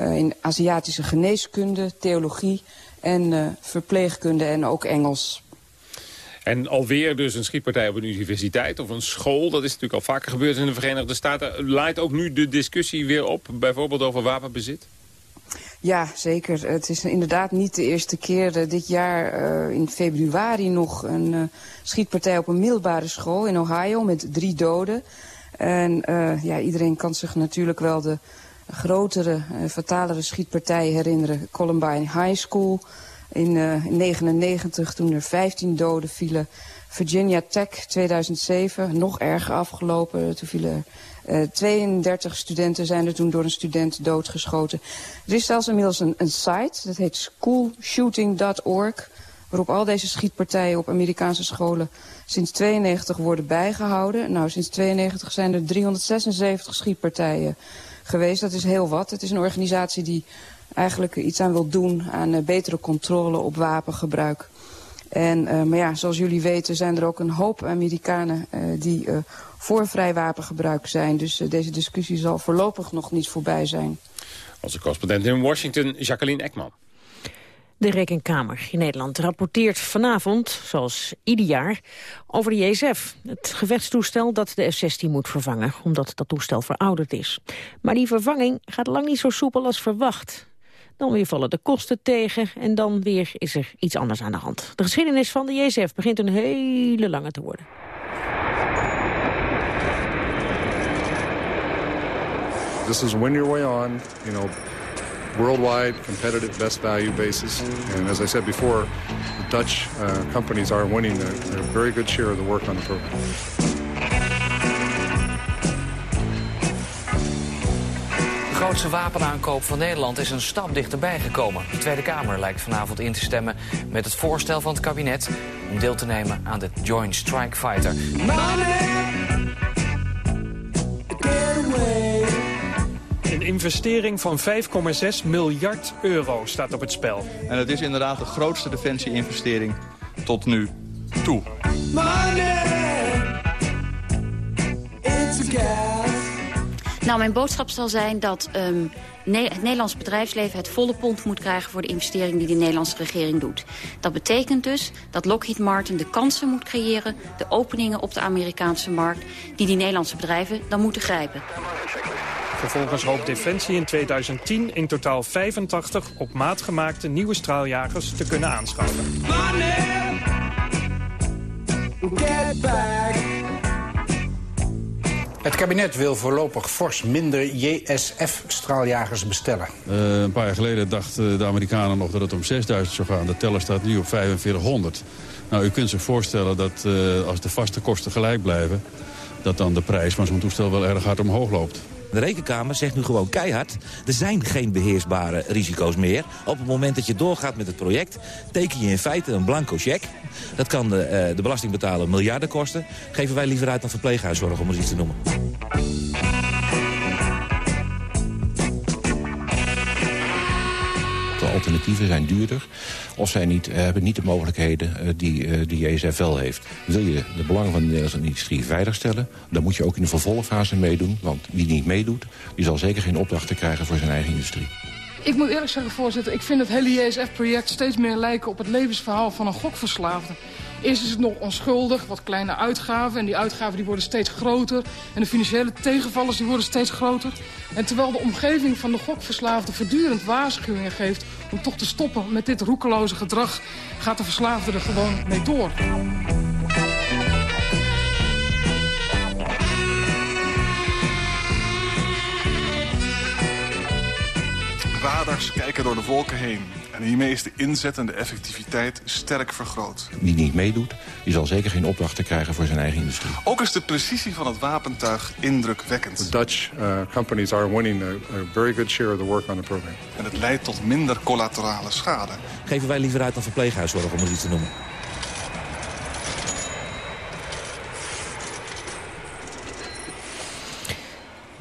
S39: uh, in Aziatische geneeskunde, theologie en uh, verpleegkunde en ook Engels.
S3: En alweer dus een schietpartij op een universiteit of een school. Dat is natuurlijk al vaker gebeurd in de Verenigde Staten. Laait ook nu de discussie weer op, bijvoorbeeld over wapenbezit?
S39: Ja, zeker. Het is inderdaad niet de eerste keer. Uh, dit jaar uh, in februari nog een uh, schietpartij op een middelbare school in Ohio met drie doden. En ja, iedereen kan zich natuurlijk wel de grotere, fatalere schietpartij herinneren. Columbine High School in 1999 uh, toen er 15 doden vielen. Virginia Tech 2007, nog erger afgelopen. Toen vielen uh, 32 studenten zijn er toen door een student doodgeschoten. Er is zelfs inmiddels een, een site, dat heet schoolshooting.org... waarop al deze schietpartijen op Amerikaanse scholen sinds 92 worden bijgehouden. Nou, sinds 92 zijn er 376 schietpartijen geweest. Dat is heel wat. Het is een organisatie die eigenlijk iets aan wil doen aan uh, betere controle op wapengebruik. En, uh, maar ja, zoals jullie weten zijn er ook een hoop Amerikanen uh, die voor vrij wapengebruik zijn. Dus deze discussie zal voorlopig nog niet voorbij zijn.
S3: Onze correspondent in Washington, Jacqueline Ekman.
S4: De Rekenkamer in Nederland rapporteert vanavond, zoals ieder jaar, over de JSF. Het gevechtstoestel dat de F-16 moet vervangen, omdat dat toestel verouderd is. Maar die vervanging gaat lang niet zo soepel als verwacht. Dan weer vallen de kosten tegen en dan weer is er iets anders aan de hand. De geschiedenis van de JSF begint een hele lange te worden.
S40: This is when your way on, you know,
S41: worldwide competitive best value basis. And as I said before, the Dutch uh, companies are winning a, a very good share of the work on the program.
S42: De grootste wapenaankoop van Nederland is een stap dichterbij gekomen. De Tweede Kamer lijkt vanavond in te stemmen met het voorstel van het kabinet... om deel te nemen aan de Joint Strike Fighter.
S43: Een investering van 5,6 miljard euro staat op het spel.
S44: En het is inderdaad de grootste defensie-investering tot nu toe.
S45: Nou, mijn boodschap zal zijn dat um, het Nederlands bedrijfsleven het volle pond moet krijgen voor de investering die de Nederlandse regering doet. Dat betekent dus dat Lockheed Martin de kansen moet creëren, de openingen op de Amerikaanse markt, die die Nederlandse bedrijven dan moeten grijpen.
S43: Vervolgens hoopt Defensie in 2010 in totaal 85 op maat gemaakte nieuwe straaljagers te kunnen aanschaffen.
S46: Het kabinet wil voorlopig fors minder JSF-straaljagers bestellen.
S47: Uh, een paar jaar geleden dachten de Amerikanen nog dat het om 6000 zou gaan. De teller staat nu op 4500. Nou, u kunt zich voorstellen dat uh, als de vaste kosten gelijk blijven... dat dan de prijs van zo'n toestel wel erg hard omhoog loopt.
S48: De rekenkamer zegt nu gewoon keihard... er zijn geen beheersbare risico's meer. Op het moment dat je doorgaat met het project... teken je in feite een blanco cheque. Dat kan de, uh, de belastingbetaler miljarden kosten. Geven wij liever uit dan verpleeghuiszorg, om eens iets te noemen.
S49: Alternatieven zijn duurder of zij niet, uh, hebben niet de mogelijkheden uh, die uh, de JSF wel heeft. Wil je de belangen van de Nederlandse industrie veiligstellen... dan moet je ook in de vervolgfase meedoen. Want wie niet meedoet, die zal zeker geen opdrachten krijgen voor zijn eigen industrie.
S24: Ik moet eerlijk zeggen, voorzitter, ik vind het hele JSF-project steeds meer lijken op het levensverhaal van een gokverslaafde. Eerst is het nog onschuldig, wat kleine uitgaven. En die uitgaven die worden steeds groter. En de financiële tegenvallers die worden steeds groter. En terwijl de omgeving van de gokverslaafde voortdurend waarschuwingen geeft... om toch te stoppen met dit roekeloze gedrag... gaat de verslaafde er gewoon mee door.
S50: Radars kijken door de wolken heen. En hiermee is de inzet en de effectiviteit sterk vergroot.
S49: Wie niet meedoet, die zal zeker geen opdrachten krijgen voor zijn eigen industrie.
S50: Ook is de precisie van het wapentuig indrukwekkend.
S41: The Dutch uh, companies are winning a, a, very good share of the work on the program.
S50: En het leidt tot minder collaterale schade.
S48: Geven wij liever uit dan verpleeghuiszorg, om eens iets te noemen.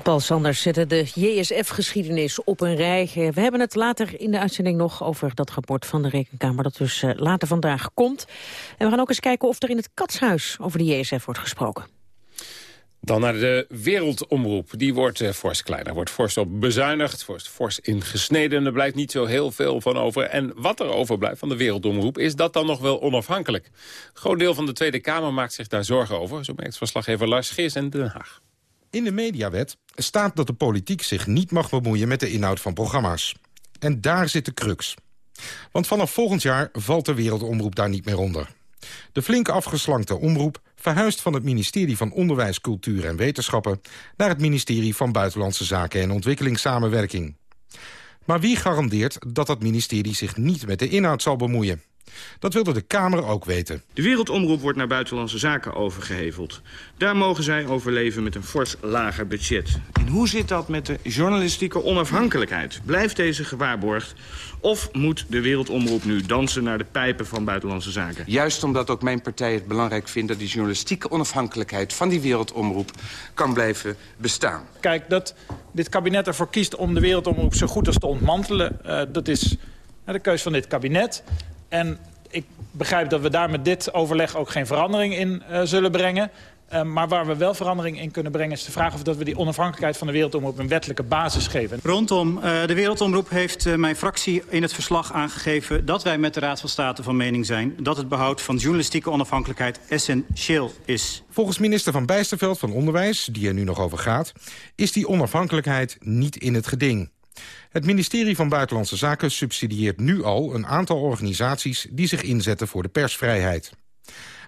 S4: Paul Sanders zette de JSF-geschiedenis op een rij. We hebben het later in de uitzending nog over dat rapport van de Rekenkamer... dat dus later vandaag komt. En we gaan ook eens kijken of er in het Katshuis over de JSF wordt gesproken.
S3: Dan naar de wereldomroep. Die wordt uh, fors kleiner, wordt fors op bezuinigd, wordt fors ingesneden. Er blijft niet zo heel veel van over. En wat er overblijft van de wereldomroep, is dat dan nog wel onafhankelijk? Een groot deel van de Tweede Kamer maakt zich daar zorgen over. Zo merkt verslaggever Lars Geers in Den Haag.
S51: In de mediawet staat dat de politiek zich niet mag bemoeien met de inhoud van programma's. En daar zit de crux. Want vanaf volgend jaar valt de wereldomroep daar niet meer onder. De flink afgeslankte omroep verhuist van het ministerie van Onderwijs, Cultuur en Wetenschappen... naar het ministerie van Buitenlandse Zaken en Ontwikkelingssamenwerking. Maar wie garandeert dat dat ministerie zich niet met de inhoud zal bemoeien? Dat wilde de Kamer ook weten.
S52: De wereldomroep wordt naar buitenlandse zaken overgeheveld. Daar mogen zij overleven met een fors lager budget. En hoe zit dat met de journalistieke onafhankelijkheid? Blijft deze gewaarborgd? Of moet de wereldomroep nu dansen naar de pijpen van buitenlandse zaken?
S53: Juist omdat ook mijn partij het belangrijk vindt... dat die journalistieke onafhankelijkheid van die wereldomroep kan blijven bestaan.
S54: Kijk, dat dit kabinet ervoor kiest om de wereldomroep zo goed als te ontmantelen... Uh, dat is de keus van dit kabinet. En ik begrijp dat we daar met dit overleg ook geen verandering in uh, zullen brengen. Uh, maar waar we wel verandering in kunnen brengen... is de vraag of dat we die onafhankelijkheid van de Wereldomroep... een wettelijke basis geven.
S55: Rondom uh, de Wereldomroep heeft uh, mijn fractie in het verslag aangegeven... dat wij met de Raad van State van mening zijn... dat het behoud van journalistieke onafhankelijkheid essentieel is.
S51: Volgens minister Van Bijsterveld van Onderwijs, die er nu nog over gaat... is die onafhankelijkheid niet in het geding. Het ministerie van Buitenlandse Zaken subsidieert nu al een aantal organisaties... die zich inzetten voor de persvrijheid.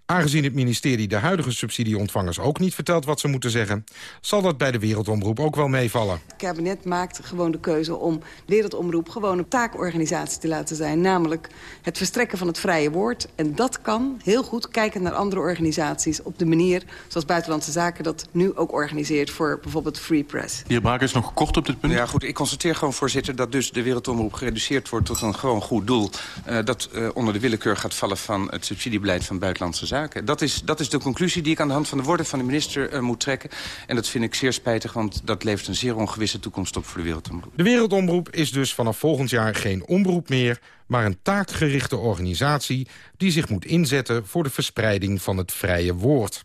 S51: Aangezien het ministerie de huidige subsidieontvangers ook niet vertelt wat ze moeten zeggen... zal dat bij de Wereldomroep ook wel meevallen.
S56: Het kabinet maakt gewoon de keuze om Wereldomroep gewoon een taakorganisatie te laten zijn. Namelijk het verstrekken van het vrije woord. En dat kan heel goed kijken naar andere organisaties op de manier zoals Buitenlandse Zaken dat nu ook organiseert voor bijvoorbeeld Free Press.
S57: De heer is nog kort op dit punt.
S58: Ja goed, ik constateer gewoon voorzitter dat dus de Wereldomroep gereduceerd wordt tot een gewoon goed doel. Uh, dat uh, onder de willekeur gaat vallen van het subsidiebeleid van Buitenlandse Zaken. Dat is, dat is de conclusie die ik aan de hand van de woorden van de minister uh, moet trekken. En dat vind ik zeer spijtig, want dat levert een zeer ongewisse toekomst op voor de Wereldomroep.
S51: De Wereldomroep is dus vanaf volgend jaar geen omroep meer maar een taakgerichte organisatie die zich moet inzetten voor de verspreiding van het vrije woord.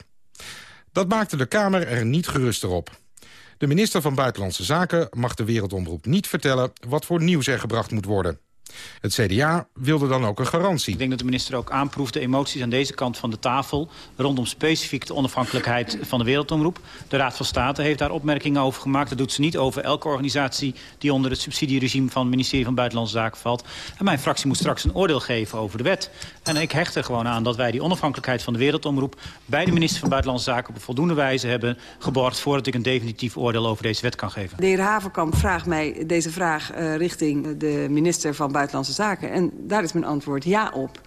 S51: Dat maakte de Kamer er niet geruster op. De minister van Buitenlandse Zaken mag de Wereldomroep niet vertellen wat voor nieuws er gebracht moet worden. Het CDA wilde dan ook een garantie.
S54: Ik denk dat de minister ook aanproeft de emoties aan deze kant van de tafel... rondom specifiek de onafhankelijkheid van de Wereldomroep. De Raad van State heeft daar opmerkingen over gemaakt. Dat doet ze niet over elke organisatie die onder het subsidieregime... van het ministerie van Buitenlandse Zaken valt. En mijn fractie moet straks een oordeel geven over de wet. En ik hecht er gewoon aan dat wij die onafhankelijkheid van de Wereldomroep... bij de minister van Buitenlandse Zaken op een voldoende wijze hebben geborgd... voordat ik een definitief oordeel over deze wet kan geven.
S56: De heer Haverkamp vraagt mij deze vraag uh, richting de minister van Buitenlandse Zaken. En daar is mijn antwoord ja op.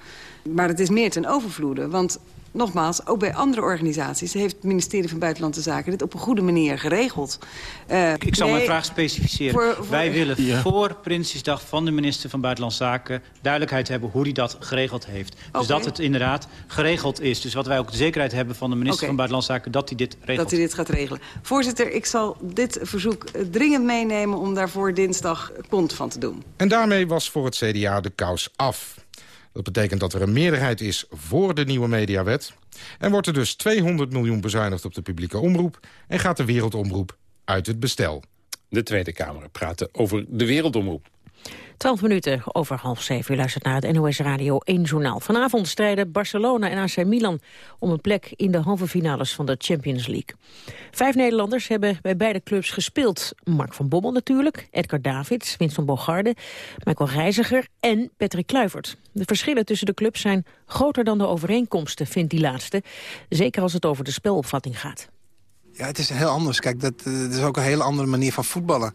S56: Maar het is meer ten overvloede, want nogmaals, ook bij andere organisaties... heeft het ministerie van Buitenlandse Zaken dit op een goede manier geregeld.
S54: Uh, ik zal nee, mijn vraag specificeren. Voor, voor, Wij willen ja. voor Prinsjesdag van de minister van Buitenlandse Zaken... duidelijkheid hebben hoe hij dat geregeld heeft. Dus okay. dat het inderdaad geregeld is. Dus wat wij ook de zekerheid hebben van de minister okay. van Buitenlandse Zaken... dat hij dit regelt.
S56: Dat hij dit gaat regelen. Voorzitter, ik zal dit verzoek dringend meenemen... om daarvoor dinsdag kont van te doen.
S51: En daarmee was voor het CDA de kous af. Dat betekent dat er een meerderheid is voor de nieuwe mediawet. En wordt er dus 200 miljoen bezuinigd op de publieke omroep... en gaat de wereldomroep uit het bestel.
S3: De Tweede Kamer praatte over de wereldomroep.
S4: 12 minuten over half zeven. U luistert naar het NOS Radio 1 Journaal. Vanavond strijden Barcelona en AC Milan om een plek in de halve finales van de Champions League. Vijf Nederlanders hebben bij beide clubs gespeeld. Mark van Bommel natuurlijk, Edgar Davids, Winston Bogarde, Michael Reiziger en Patrick Kluivert. De verschillen tussen de clubs zijn groter dan de overeenkomsten, vindt die laatste. Zeker als het over de spelopvatting gaat.
S59: Ja, het is heel anders. Kijk, dat, dat is ook een hele andere manier van voetballen.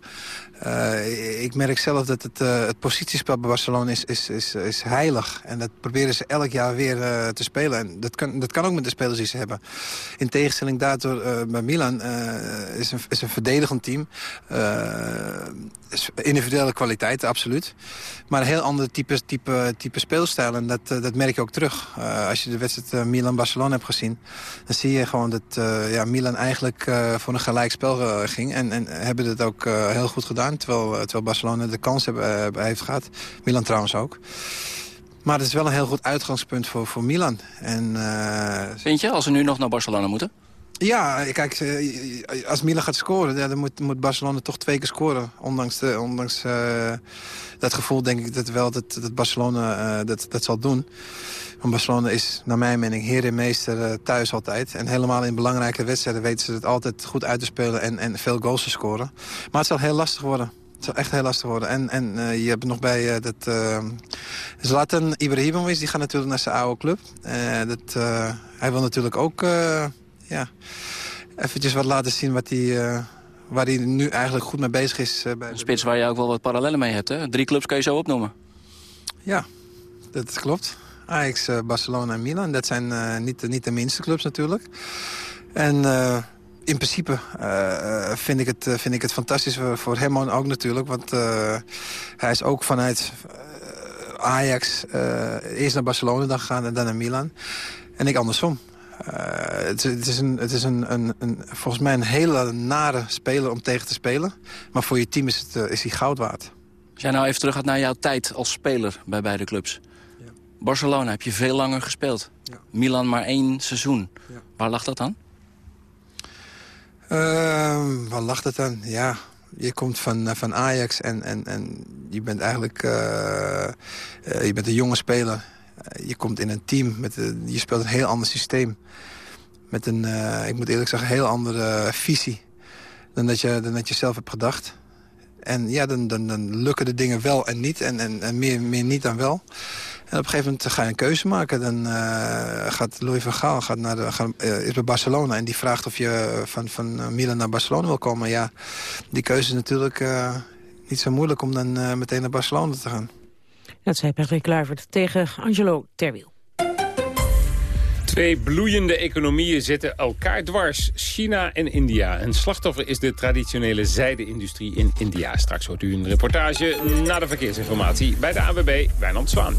S59: Uh, ik merk zelf dat het, uh, het positiespel bij Barcelona is, is, is, is heilig. En dat proberen ze elk jaar weer uh, te spelen. En dat kan, dat kan ook met de spelers die ze hebben. In tegenstelling daardoor bij Milan is, een, is een verdedigend team. individuele kwaliteiten, absoluut. Maar een heel ander type, type, type speelstijl. En dat, dat merk je ook terug. als je de wedstrijd Milan-Barcelona hebt gezien... dan zie je gewoon dat ja, Milan eigenlijk voor een gelijk spel ging. En, en hebben het ook heel goed gedaan. Terwijl, eh, terwijl Barcelona de kans uh, heeft gehad. Milan trouwens ook. Maar het is wel een heel goed uitgangspunt voor, voor Milan. En, uh,
S42: Vind je, als ze nu nog naar Barcelona moeten?
S59: Ja, kijk, als Milan gaat scoren, dan moet, moet Barcelona toch twee keer scoren. Ondanks, de, ondanks uh, dat gevoel denk ik dat wel dat, dat Barcelona uh, dat, dat zal doen. Want Barcelona is, naar mijn mening, heer en meester thuis altijd. En helemaal in belangrijke wedstrijden weten ze het altijd goed uit te spelen en, en veel goals te scoren. Maar het zal heel lastig worden. Het zal echt heel lastig worden. En, en je hebt nog bij dat... Uh, Zlatan Ibrahimovic, die gaat natuurlijk naar zijn oude club. dat, hij wil natuurlijk ook ja, eventjes wat laten zien wat hij waar hij nu eigenlijk goed mee bezig is. Uh, bij
S42: een spits waar je ook wel wat parallellen mee hebt, hè? Drie clubs kan je zo opnoemen.
S59: Ja, dat klopt. Ajax, uh, Barcelona en Milan. Dat zijn niet, niet de minste clubs natuurlijk. En in principe vind, ik het, vind ik het fantastisch voor, Herman ook natuurlijk. Want hij is ook vanuit Ajax eerst naar Barcelona dan gegaan en dan naar Milan. En ik andersom. Uh, het, het, is, een, het is een, een, een, volgens mij een hele nare speler om tegen te spelen. Maar voor je team is, het, uh, is hij goud waard.
S42: Als jij nou even terug gaat naar jouw tijd als speler bij beide clubs. Ja. Barcelona heb je veel langer gespeeld. Ja. Milan maar één seizoen. Ja. Waar lag dat dan?
S59: Uh, waar lag dat dan? Ja, je komt van, van Ajax en, en, en je bent eigenlijk je bent een jonge speler. Je komt in een team, met, je speelt een heel ander systeem met een, uh, ik moet eerlijk zeggen, heel andere visie dan dat, je, dan dat je zelf hebt gedacht. En ja, dan, dan, dan lukken de dingen wel en niet. En, en, en meer, meer niet dan wel. En op een gegeven moment ga je een keuze maken. Dan gaat Louis van Gaal gaat naar de, gaat, is bij Barcelona en die vraagt of je van, van Milan naar Barcelona wil komen. Ja, die keuze is natuurlijk niet zo moeilijk om dan meteen naar Barcelona te gaan.
S4: Dat zei Patrick Kluivert tegen Angelo Terwiel.
S3: Twee bloeiende economieën zitten elkaar dwars. China en India. Een slachtoffer is de traditionele zijde-industrie in India. Straks hoort u een reportage na de verkeersinformatie bij de AWB Wijnand Zwaan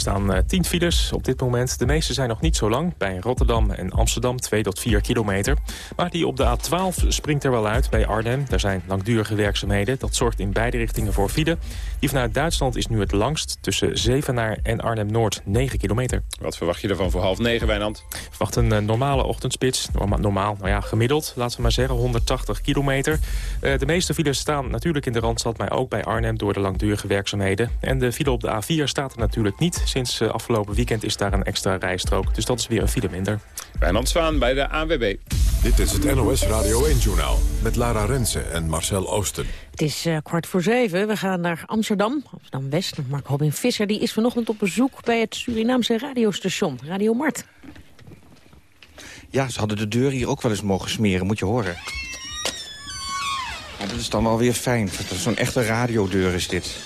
S60: staan uh, 10 files op dit moment. De meeste zijn nog niet zo lang. Bij Rotterdam en Amsterdam 2 tot 4 kilometer. Maar die op de A12 springt er wel uit bij Arnhem. Daar zijn langdurige werkzaamheden. Dat zorgt in beide richtingen voor file. Die vanuit Duitsland is nu het langst. Tussen Zevenaar en Arnhem-Noord 9 kilometer.
S3: Wat verwacht je ervan voor half negen, Wijnand?
S60: Verwacht een uh, normale ochtendspits. Normaal, nou ja, gemiddeld, laten we maar zeggen, 180 kilometer. Uh, de meeste files staan natuurlijk in de Randstad, maar ook bij Arnhem door de langdurige werkzaamheden. En de file op de A4 staat er natuurlijk niet. Sinds uh, afgelopen weekend is daar een extra rijstrook. Dus dat is weer een file minder.
S3: Wijnand Zwaan bij de ANWB.
S2: Dit is het NOS Radio 1-journaal met Lara Rensen en Marcel Oosten.
S4: Het is uh, kwart voor zeven. We gaan naar Amsterdam. Amsterdam-West. Mark Robin Visser die is vanochtend op bezoek bij het Surinaamse radiostation. Radio Mart.
S18: Ja, ze hadden de deur hier ook wel eens mogen smeren, moet je horen. Ja, dat is dan wel weer fijn. Zo'n echte radiodeur is dit.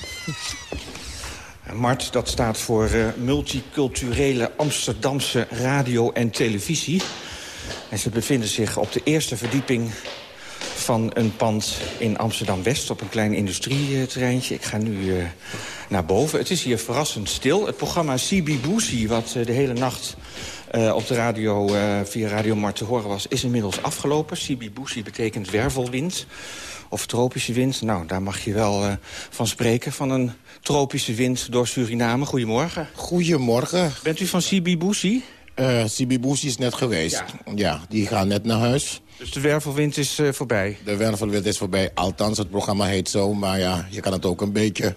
S18: MART, dat staat voor uh, Multiculturele Amsterdamse Radio en Televisie. En ze bevinden zich op de eerste verdieping van een pand in Amsterdam-West... op een klein industrieterreintje. Ik ga nu uh, naar boven. Het is hier verrassend stil. Het programma CB Boosie, wat uh, de hele nacht op de radio via Radio Mart te horen was... is inmiddels afgelopen. CB Boosie betekent wervelwind of tropische wind. Nou, daar mag je wel uh, van spreken, van een tropische wind door Suriname. Goedemorgen.
S61: Goedemorgen.
S18: Bent u van Sibi Bousi?
S61: Uh, Sibi Bousi is net geweest. Ja. ja. die gaan net naar huis.
S18: Dus de wervelwind is uh, voorbij?
S61: De wervelwind is voorbij. Althans, het programma heet zo. Maar ja, je kan het ook een beetje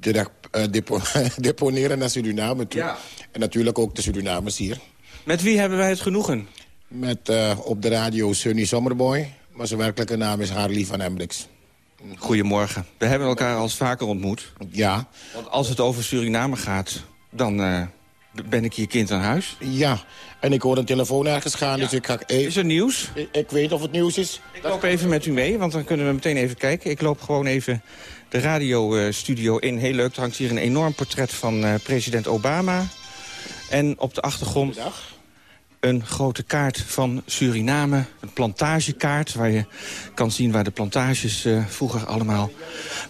S61: direct uh, depo deponeren naar Suriname toe. Ja. En natuurlijk ook de Surinamers hier.
S18: Met wie hebben wij het genoegen?
S61: Met op de radio Sunny Sommerboy. Maar zijn werkelijke naam is Harley van Embrex.
S18: Goedemorgen. We hebben elkaar al vaker ontmoet.
S61: Ja.
S18: Want als het over Suriname gaat, dan uh, ben ik hier kind aan huis.
S61: Ja, en ik hoor een telefoon ergens gaan, ja. dus ik ga even...
S18: Is er nieuws?
S61: Ik, ik, weet of het nieuws is.
S18: Ik loop even met u mee, want dan kunnen we meteen even kijken. Ik loop gewoon even de radiostudio in. Heel leuk, er hangt hier een enorm portret van uh, president Obama. En op de achtergrond...
S61: Goedendag
S18: een grote kaart van Suriname. Een plantagekaart waar je kan zien waar de plantages uh, vroeger allemaal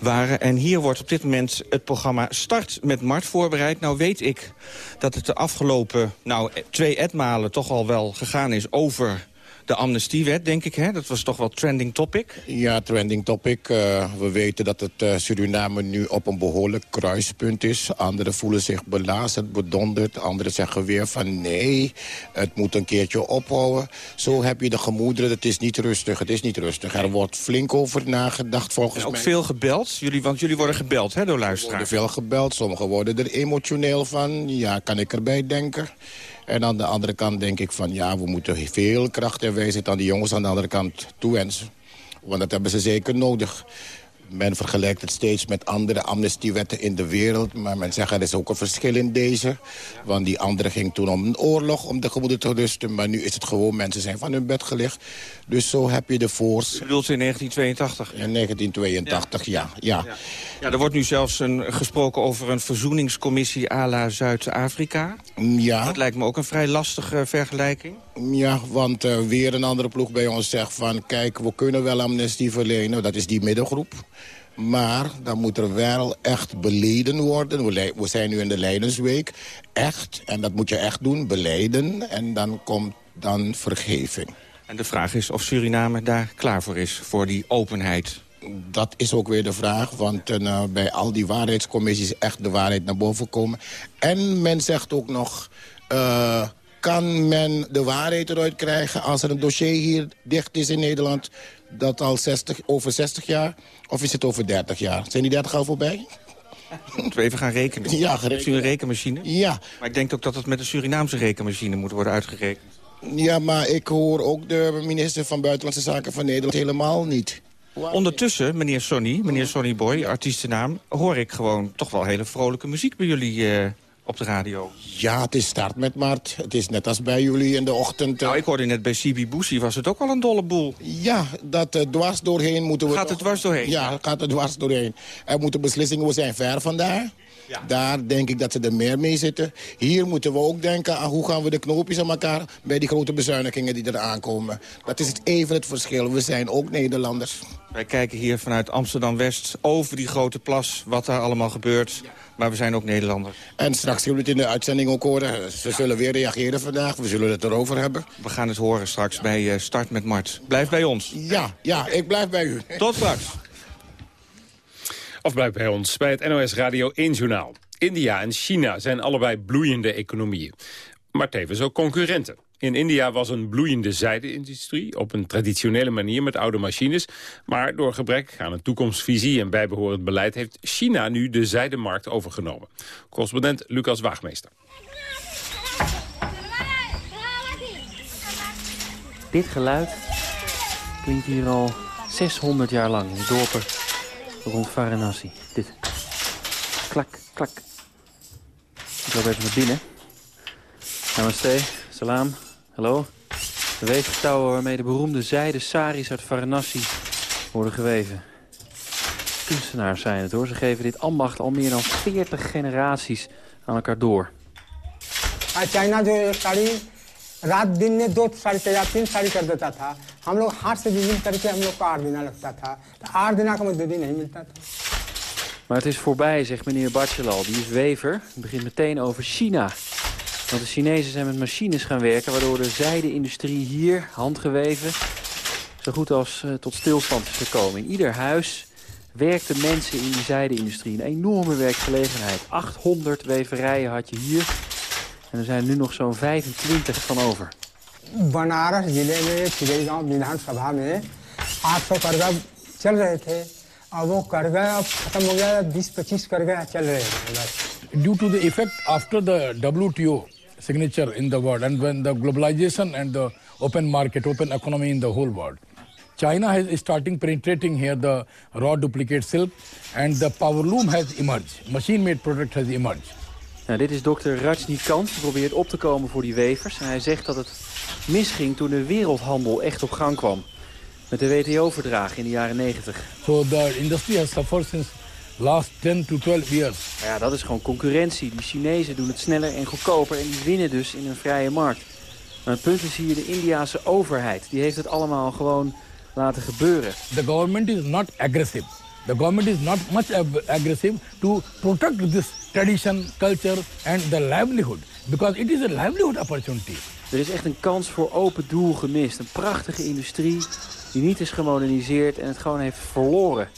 S18: waren. En hier wordt op dit moment het programma Start met Mart voorbereid. Nou weet ik dat het de afgelopen nou, twee etmalen toch al wel gegaan is over de amnestiewet, denk ik. Hè? Dat was toch wel trending topic?
S61: Ja, trending topic. Uh, we weten dat het uh, Suriname nu op een behoorlijk kruispunt is. Anderen voelen zich belazerd, bedonderd. Anderen zeggen weer van nee, het moet een keertje ophouden. Zo heb je de gemoederen. Het is niet rustig, het is niet rustig. Er wordt flink over nagedacht volgens
S18: ook
S61: mij.
S18: Ook veel gebeld? Jullie, want jullie worden gebeld hè, door luisteraars.
S61: Er worden veel gebeld. Sommigen worden er emotioneel van. Ja, kan ik erbij denken. En aan de andere kant denk ik van ja, we moeten veel kracht en wijsheid aan die jongens aan de andere kant toewensen. Want dat hebben ze zeker nodig. Men vergelijkt het steeds met andere amnestiewetten in de wereld. Maar men zegt er is ook een verschil in deze. Want die andere ging toen om een oorlog, om de gemoeden te rusten. Maar nu is het gewoon, mensen zijn van hun bed gelegd. Dus zo heb je de voors.
S18: Je bedoelt in 1982?
S61: In 1982, ja. ja. ja.
S18: ja. er wordt nu zelfs een, gesproken over een verzoeningscommissie à la Zuid-Afrika.
S61: Ja.
S18: Dat lijkt me ook een vrij lastige vergelijking.
S61: Ja, want uh, weer een andere ploeg bij ons zegt van... kijk, we kunnen wel amnestie verlenen, dat is die middengroep. Maar dan moet er wel echt beleden worden. We, zijn nu in de Leidensweek. Echt, en dat moet je echt doen, beleden. En dan komt dan vergeving.
S18: En de vraag is of Suriname daar klaar voor is, voor die openheid.
S61: Dat is ook weer de vraag, want uh, bij al die waarheidscommissies echt de waarheid naar boven komen. En men zegt ook nog, uh, kan men de waarheid eruit krijgen als er een dossier hier dicht is in Nederland... dat al 60, over 60 jaar, of is het over 30 jaar? Zijn die 30 al voorbij?
S18: Moeten we even gaan rekenen?
S61: Ja, gerekend.
S18: Heeft u een rekenmachine?
S61: Ja.
S18: Maar ik denk ook dat het met een Surinaamse rekenmachine moet worden uitgerekend.
S61: Ja, maar ik hoor ook de minister van Buitenlandse Zaken van Nederland helemaal niet.
S62: Ondertussen, meneer Sonny, meneer Sonny Boy, artiestennaam... hoor ik gewoon toch wel hele vrolijke muziek bij jullie eh, op de radio.
S61: Ja, het is start met maart. Het is net als bij jullie in de ochtend.
S62: Nou, ik hoorde net bij Sibi Boesie was het ook al een dolle boel.
S61: Ja, dat uh, dwars doorheen moeten we...
S62: Gaat het dwars doorheen?
S61: Ja, gaat het dwars doorheen. Er moeten beslissingen, we zijn ver vandaar. Ja. Daar denk ik dat ze er meer mee zitten. Hier moeten we ook denken aan hoe gaan we de knoopjes aan elkaar... bij die grote bezuinigingen die er aankomen. Dat is het even het verschil. We zijn ook Nederlanders.
S62: Wij kijken hier vanuit Amsterdam-West over die grote plas... wat daar allemaal gebeurt. Maar we zijn ook Nederlanders.
S61: En straks zullen we het in de uitzending ook horen. Ze zullen weer reageren vandaag. We zullen het erover hebben.
S62: We gaan het horen straks bij eh, Start met Mart. Blijf bij ons.
S61: Ja, ja, ik blijf bij u.
S62: Tot straks.
S3: Of blijf bij ons, bij het NOS Radio 1 Journaal. India en China zijn allebei bloeiende economieën. Maar tevens ook concurrenten. In India was een bloeiende zijde-industrie op een traditionele manier met oude machines. Maar door gebrek aan een toekomstvisie en bijbehorend beleid... heeft China nu de zijdemarkt overgenomen. Correspondent Lucas Waagmeester.
S63: Dit geluid klinkt hier al 600 jaar lang in dorpen rond Varanasi. Dit. Klak, klak. Ik loop even naar binnen. Namaste, salam, hallo. De weefgetouwen waarmee de beroemde zijde saris uit Varanasi worden geweven. Kunstenaars zijn het hoor. Ze geven dit ambacht al meer dan 40 generaties aan elkaar door.
S64: China जो साड़ी रात दिन में दो साड़ी तैयार तीन साड़ी कर देता था हम लोग हाथ से डिजाइन करके हम लोग को आठ दिन लगता था तो आठ दिन का मजदूरी नहीं मिलता था
S63: Maar het is voorbij, zegt meneer Barcelal. Die is wever. Het begint meteen over China. Want de Chinezen zijn met machines gaan werken... waardoor de zijde-industrie hier, handgeweven... zo goed als uh, tot stilstand is gekomen. In ieder huis werkten mensen in die zijde-industrie. Een enorme werkgelegenheid. 800 weverijen had je hier. En er zijn nu nog zo'n 25 van over.
S64: Banaras जिले में चिड़ईगांव विधानसभा में 800 करगा चल रहे थे और वो करगा अब खत्म हो गया 20-25 करगा चल रहे हैं
S65: Due to the effect after the WTO signature in the world and when the globalization and the open market, open economy in the whole world, China is starting penetrating here the raw duplicate silk and the power loom has emerged. Machine-made product has emerged.
S63: Nou, dit is dokter Rajnikant. Hij probeert op te komen voor die wevers. En hij zegt dat het misging toen de wereldhandel echt op gang kwam. Met de WTO-verdragen in de jaren 90.
S65: So the industry has suffered since last 10 to 12 years.
S63: Ja, dat is gewoon concurrentie. Die Chinezen doen het sneller en goedkoper en die winnen dus in een vrije markt. Maar het punt is hier de Indiase overheid. Die heeft het allemaal gewoon laten gebeuren.
S65: The government is not aggressive. The government is not much aggressive to protect this tradition, culture and the livelihood. Because it is a livelihood opportunity.
S63: Er is echt een kans voor open doel gemist. Een prachtige industrie die niet is gemoderniseerd en het gewoon heeft verloren.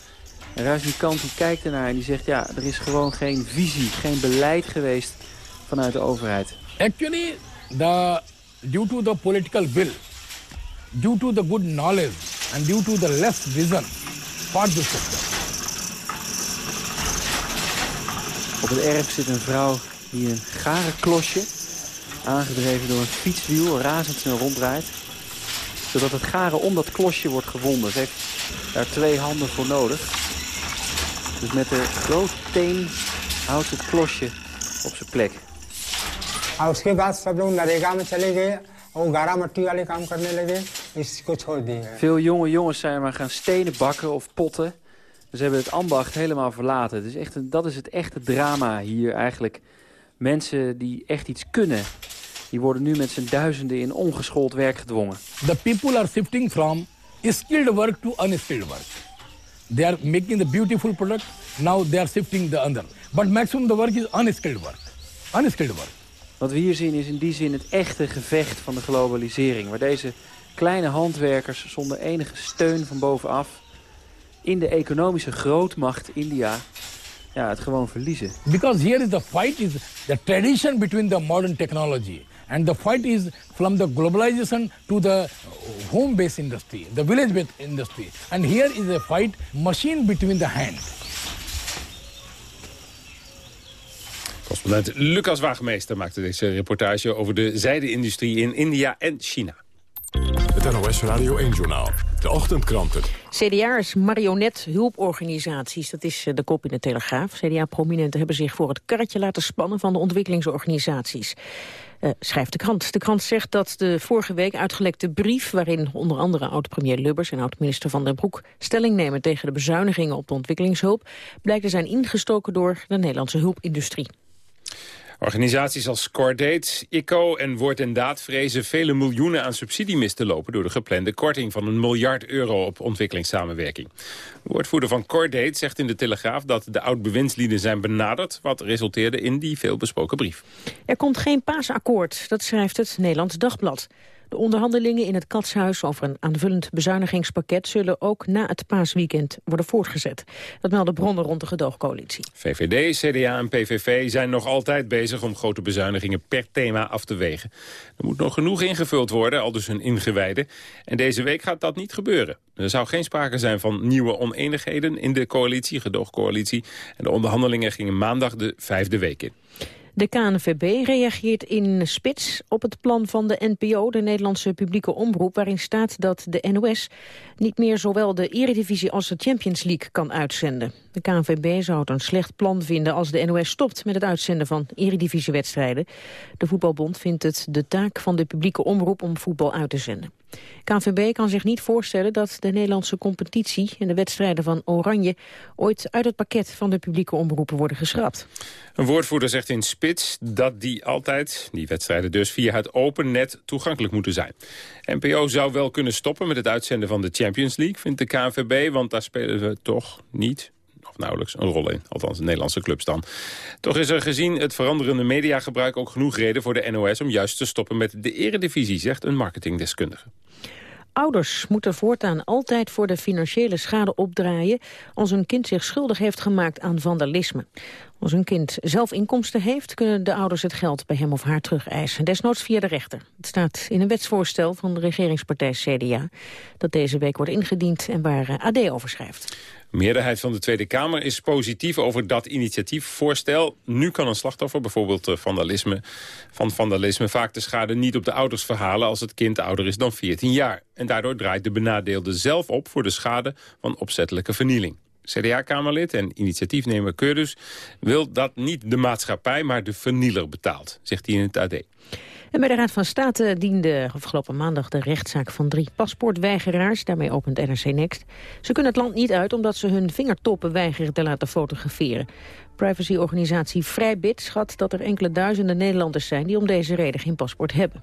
S63: En Rajnikant die kijkt ernaar en die zegt... ja, er is gewoon geen visie, geen beleid geweest vanuit de overheid.
S65: Actually, the, due to the political will, due to the good knowledge and due to the less vision for the sector.
S63: Op het erf zit een vrouw die een garenklosje, aangedreven door een fietswiel, razendsnel ronddraait. Zodat het garen om dat klosje wordt gewonden. Ze heeft daar twee handen voor nodig. Dus met de grote teen houdt ze het klosje op zijn plek.
S64: उसके बाद सब लोग नरेगा में चले गए और गारा मट्टी वाले काम करने लगे इसको छोड़ दिए
S63: Veel jonge jongens zijn maar gaan stenen bakken of potten. Ze hebben het ambacht helemaal verlaten. Het is echt een, dat is het echte drama hier eigenlijk. Mensen die echt iets kunnen, die worden nu met z'n duizenden in ongeschoold werk gedwongen.
S65: The people are shifting from skilled work to unskilled work. They are making the beautiful product, now they are shifting the other. But maximum the work is unskilled work. Unskilled work.
S63: Wat we hier zien is in die zin het echte gevecht van de globalisering. Waar deze kleine handwerkers zonder enige steun van bovenaf... in de economische grootmacht India ja, het gewoon verliezen.
S65: Because here is the fight is the tradition between the modern technology. And the fight is from the globalization to the home-based industry, the village-based industry. And here is a fight machine between the hands.
S3: Correspondent Lucas Waagmeester maakte deze reportage over de zijde-industrie in India en China.
S66: Het NOS Radio 1-journaal. De ochtendkranten.
S4: CDA's marionet-hulporganisaties, dat is eh, de kop in de Telegraaf. CDA-prominenten hebben zich voor het karretje laten spannen van de ontwikkelingsorganisaties. Uh, schrijft de krant. De krant zegt dat de vorige week uitgelekte brief... waarin onder andere oud-premier Lubbers en oud-minister Van den Broek... stelling nemen tegen de bezuinigingen op de ontwikkelingshulp... blijkt te zijn ingestoken door de Nederlandse hulpindustrie.
S3: Organisaties als Cordate, ICO en Woord en Daad vrezen vele miljoenen aan subsidie mis te lopen door de geplande korting van een miljard euro op ontwikkelingssamenwerking. De woordvoerder van Cordate zegt in de Telegraaf dat de oud-bewindslieden zijn benaderd, wat resulteerde in die veelbesproken brief.
S4: Er komt geen paasakkoord, dat schrijft het Nederlands Dagblad. De onderhandelingen in het Katshuis over een aanvullend bezuinigingspakket... zullen ook na het paasweekend worden voortgezet. Dat melden bronnen rond de gedoogcoalitie.
S3: VVD, CDA en PVV zijn nog altijd bezig om grote bezuinigingen per thema af te wegen. Er moet nog genoeg ingevuld worden, al dus hun ingewijden. En deze week gaat dat niet gebeuren. Er zou geen sprake zijn van nieuwe oneenigheden in de coalitie, gedoogcoalitie. En de onderhandelingen gingen maandag de vijfde week in.
S4: De KNVB reageert in spits op het plan van de NPO, de Nederlandse publieke omroep, waarin staat dat de NOS niet meer zowel de Eredivisie als de Champions League kan uitzenden. De KNVB zou het een slecht plan vinden als de NOS stopt met het uitzenden van Eredivisiewedstrijden. De Voetbalbond vindt het de taak van de publieke omroep om voetbal uit te zenden. KNVB kan zich niet voorstellen dat de Nederlandse competitie en de wedstrijden van Oranje ooit uit het pakket van de publieke omroepen worden geschrapt.
S3: Een woordvoerder zegt in Spits dat die altijd, die wedstrijden dus, via het open net toegankelijk moeten zijn. NPO zou wel kunnen stoppen met het uitzenden van de Champions League, vindt de KNVB, want daar spelen we toch niet nauwelijks een rol in. Althans, de Nederlandse clubs dan. Toch is er gezien het veranderende mediagebruik ook genoeg reden voor de NOS... om juist te stoppen met de eredivisie, zegt een marketingdeskundige.
S4: Ouders moeten voortaan altijd voor de financiële schade opdraaien... als een kind zich schuldig heeft gemaakt aan vandalisme. Als een kind zelf inkomsten heeft, kunnen de ouders het geld bij hem of haar terugeisen. Desnoods via de rechter. Het staat in een wetsvoorstel van de regeringspartij CDA... dat deze week wordt ingediend en waar eh, AD over schrijft.
S3: De meerderheid van de Tweede Kamer is positief over dat initiatiefvoorstel. Nu kan een slachtoffer, bijvoorbeeld eh, vandalisme, van vandalisme... vaak de schade niet op de ouders verhalen als het kind ouder is dan 14 jaar. En daardoor draait de benadeelde zelf op voor de schade van opzettelijke vernieling. CDA-kamerlid en initiatiefnemer Keurdus wil dat niet de maatschappij, maar de vernieler betaalt, zegt hij in het AD.
S4: En bij de Raad van State diende afgelopen maandag de rechtszaak van drie paspoortweigeraars. Daarmee opent NRC Next. Ze kunnen het land niet uit omdat ze hun vingertoppen weigeren te laten fotograferen. Privacyorganisatie Vrijbit schat dat er enkele duizenden Nederlanders zijn die om deze reden geen paspoort hebben.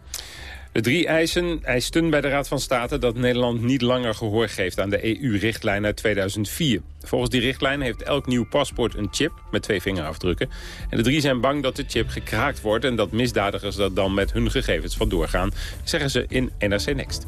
S3: De drie eisen eisten bij de Raad van State dat Nederland niet langer gehoor geeft aan de EU-richtlijn uit 2004. Volgens die richtlijn heeft elk nieuw paspoort een chip met twee vingerafdrukken. En de drie zijn bang dat de chip gekraakt wordt en dat misdadigers er dan met hun gegevens vandoor gaan, zeggen ze in NRC Next.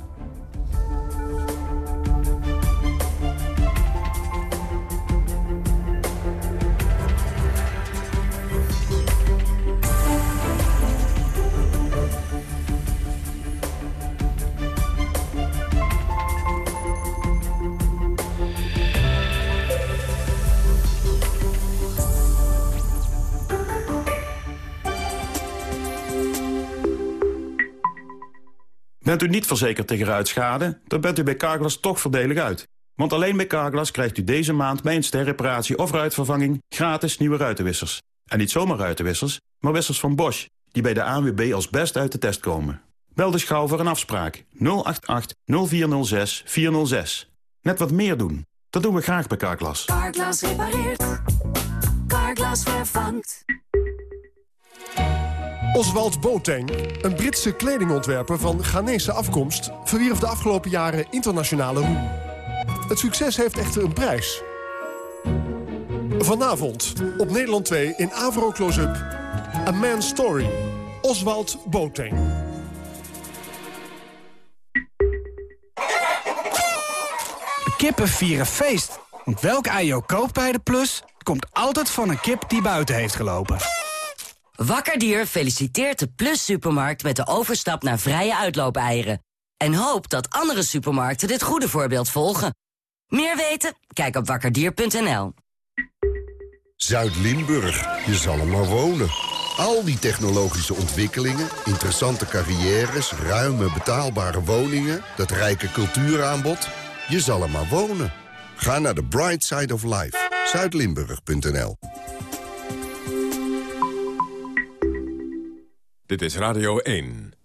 S67: Bent u niet verzekerd tegen ruitschade, dan bent u bij Carglass toch voordelig uit. Want alleen bij Carglass krijgt u deze maand bij een sterreparatie of ruitvervanging gratis nieuwe ruitenwissers. En niet zomaar ruitenwissers, maar wissers van Bosch, die bij de ANWB als best uit de test komen. Bel dus gauw voor een afspraak 088 0406 406. Net wat meer doen. Dat doen we graag bij Carglass.
S68: Carglass repareert. Carglass vervangt.
S69: Oswald Boateng, een Britse kledingontwerper van Ghanese afkomst... verwierf de afgelopen jaren internationale roem. Het succes heeft echter een prijs. Vanavond op Nederland 2 in Avro Close-up... A Man's Story. Oswald Boateng.
S70: Kippen vieren feest. Want welk ei je koopt bij de Plus... komt altijd van een kip die buiten heeft gelopen.
S71: Wakkerdier feliciteert de Plus Supermarkt met de overstap naar vrije uitloopeieren. En hoopt dat andere supermarkten dit goede voorbeeld volgen. Meer weten? Kijk op wakkerdier.nl.
S72: Zuid-Limburg, je zal er maar wonen. Al die technologische ontwikkelingen, interessante carrières... ruime betaalbare woningen, dat rijke cultuuraanbod... Je zal er maar wonen. Ga naar de Bright Side of Life. Zuidlimburg.nl
S2: Dit is Radio 1.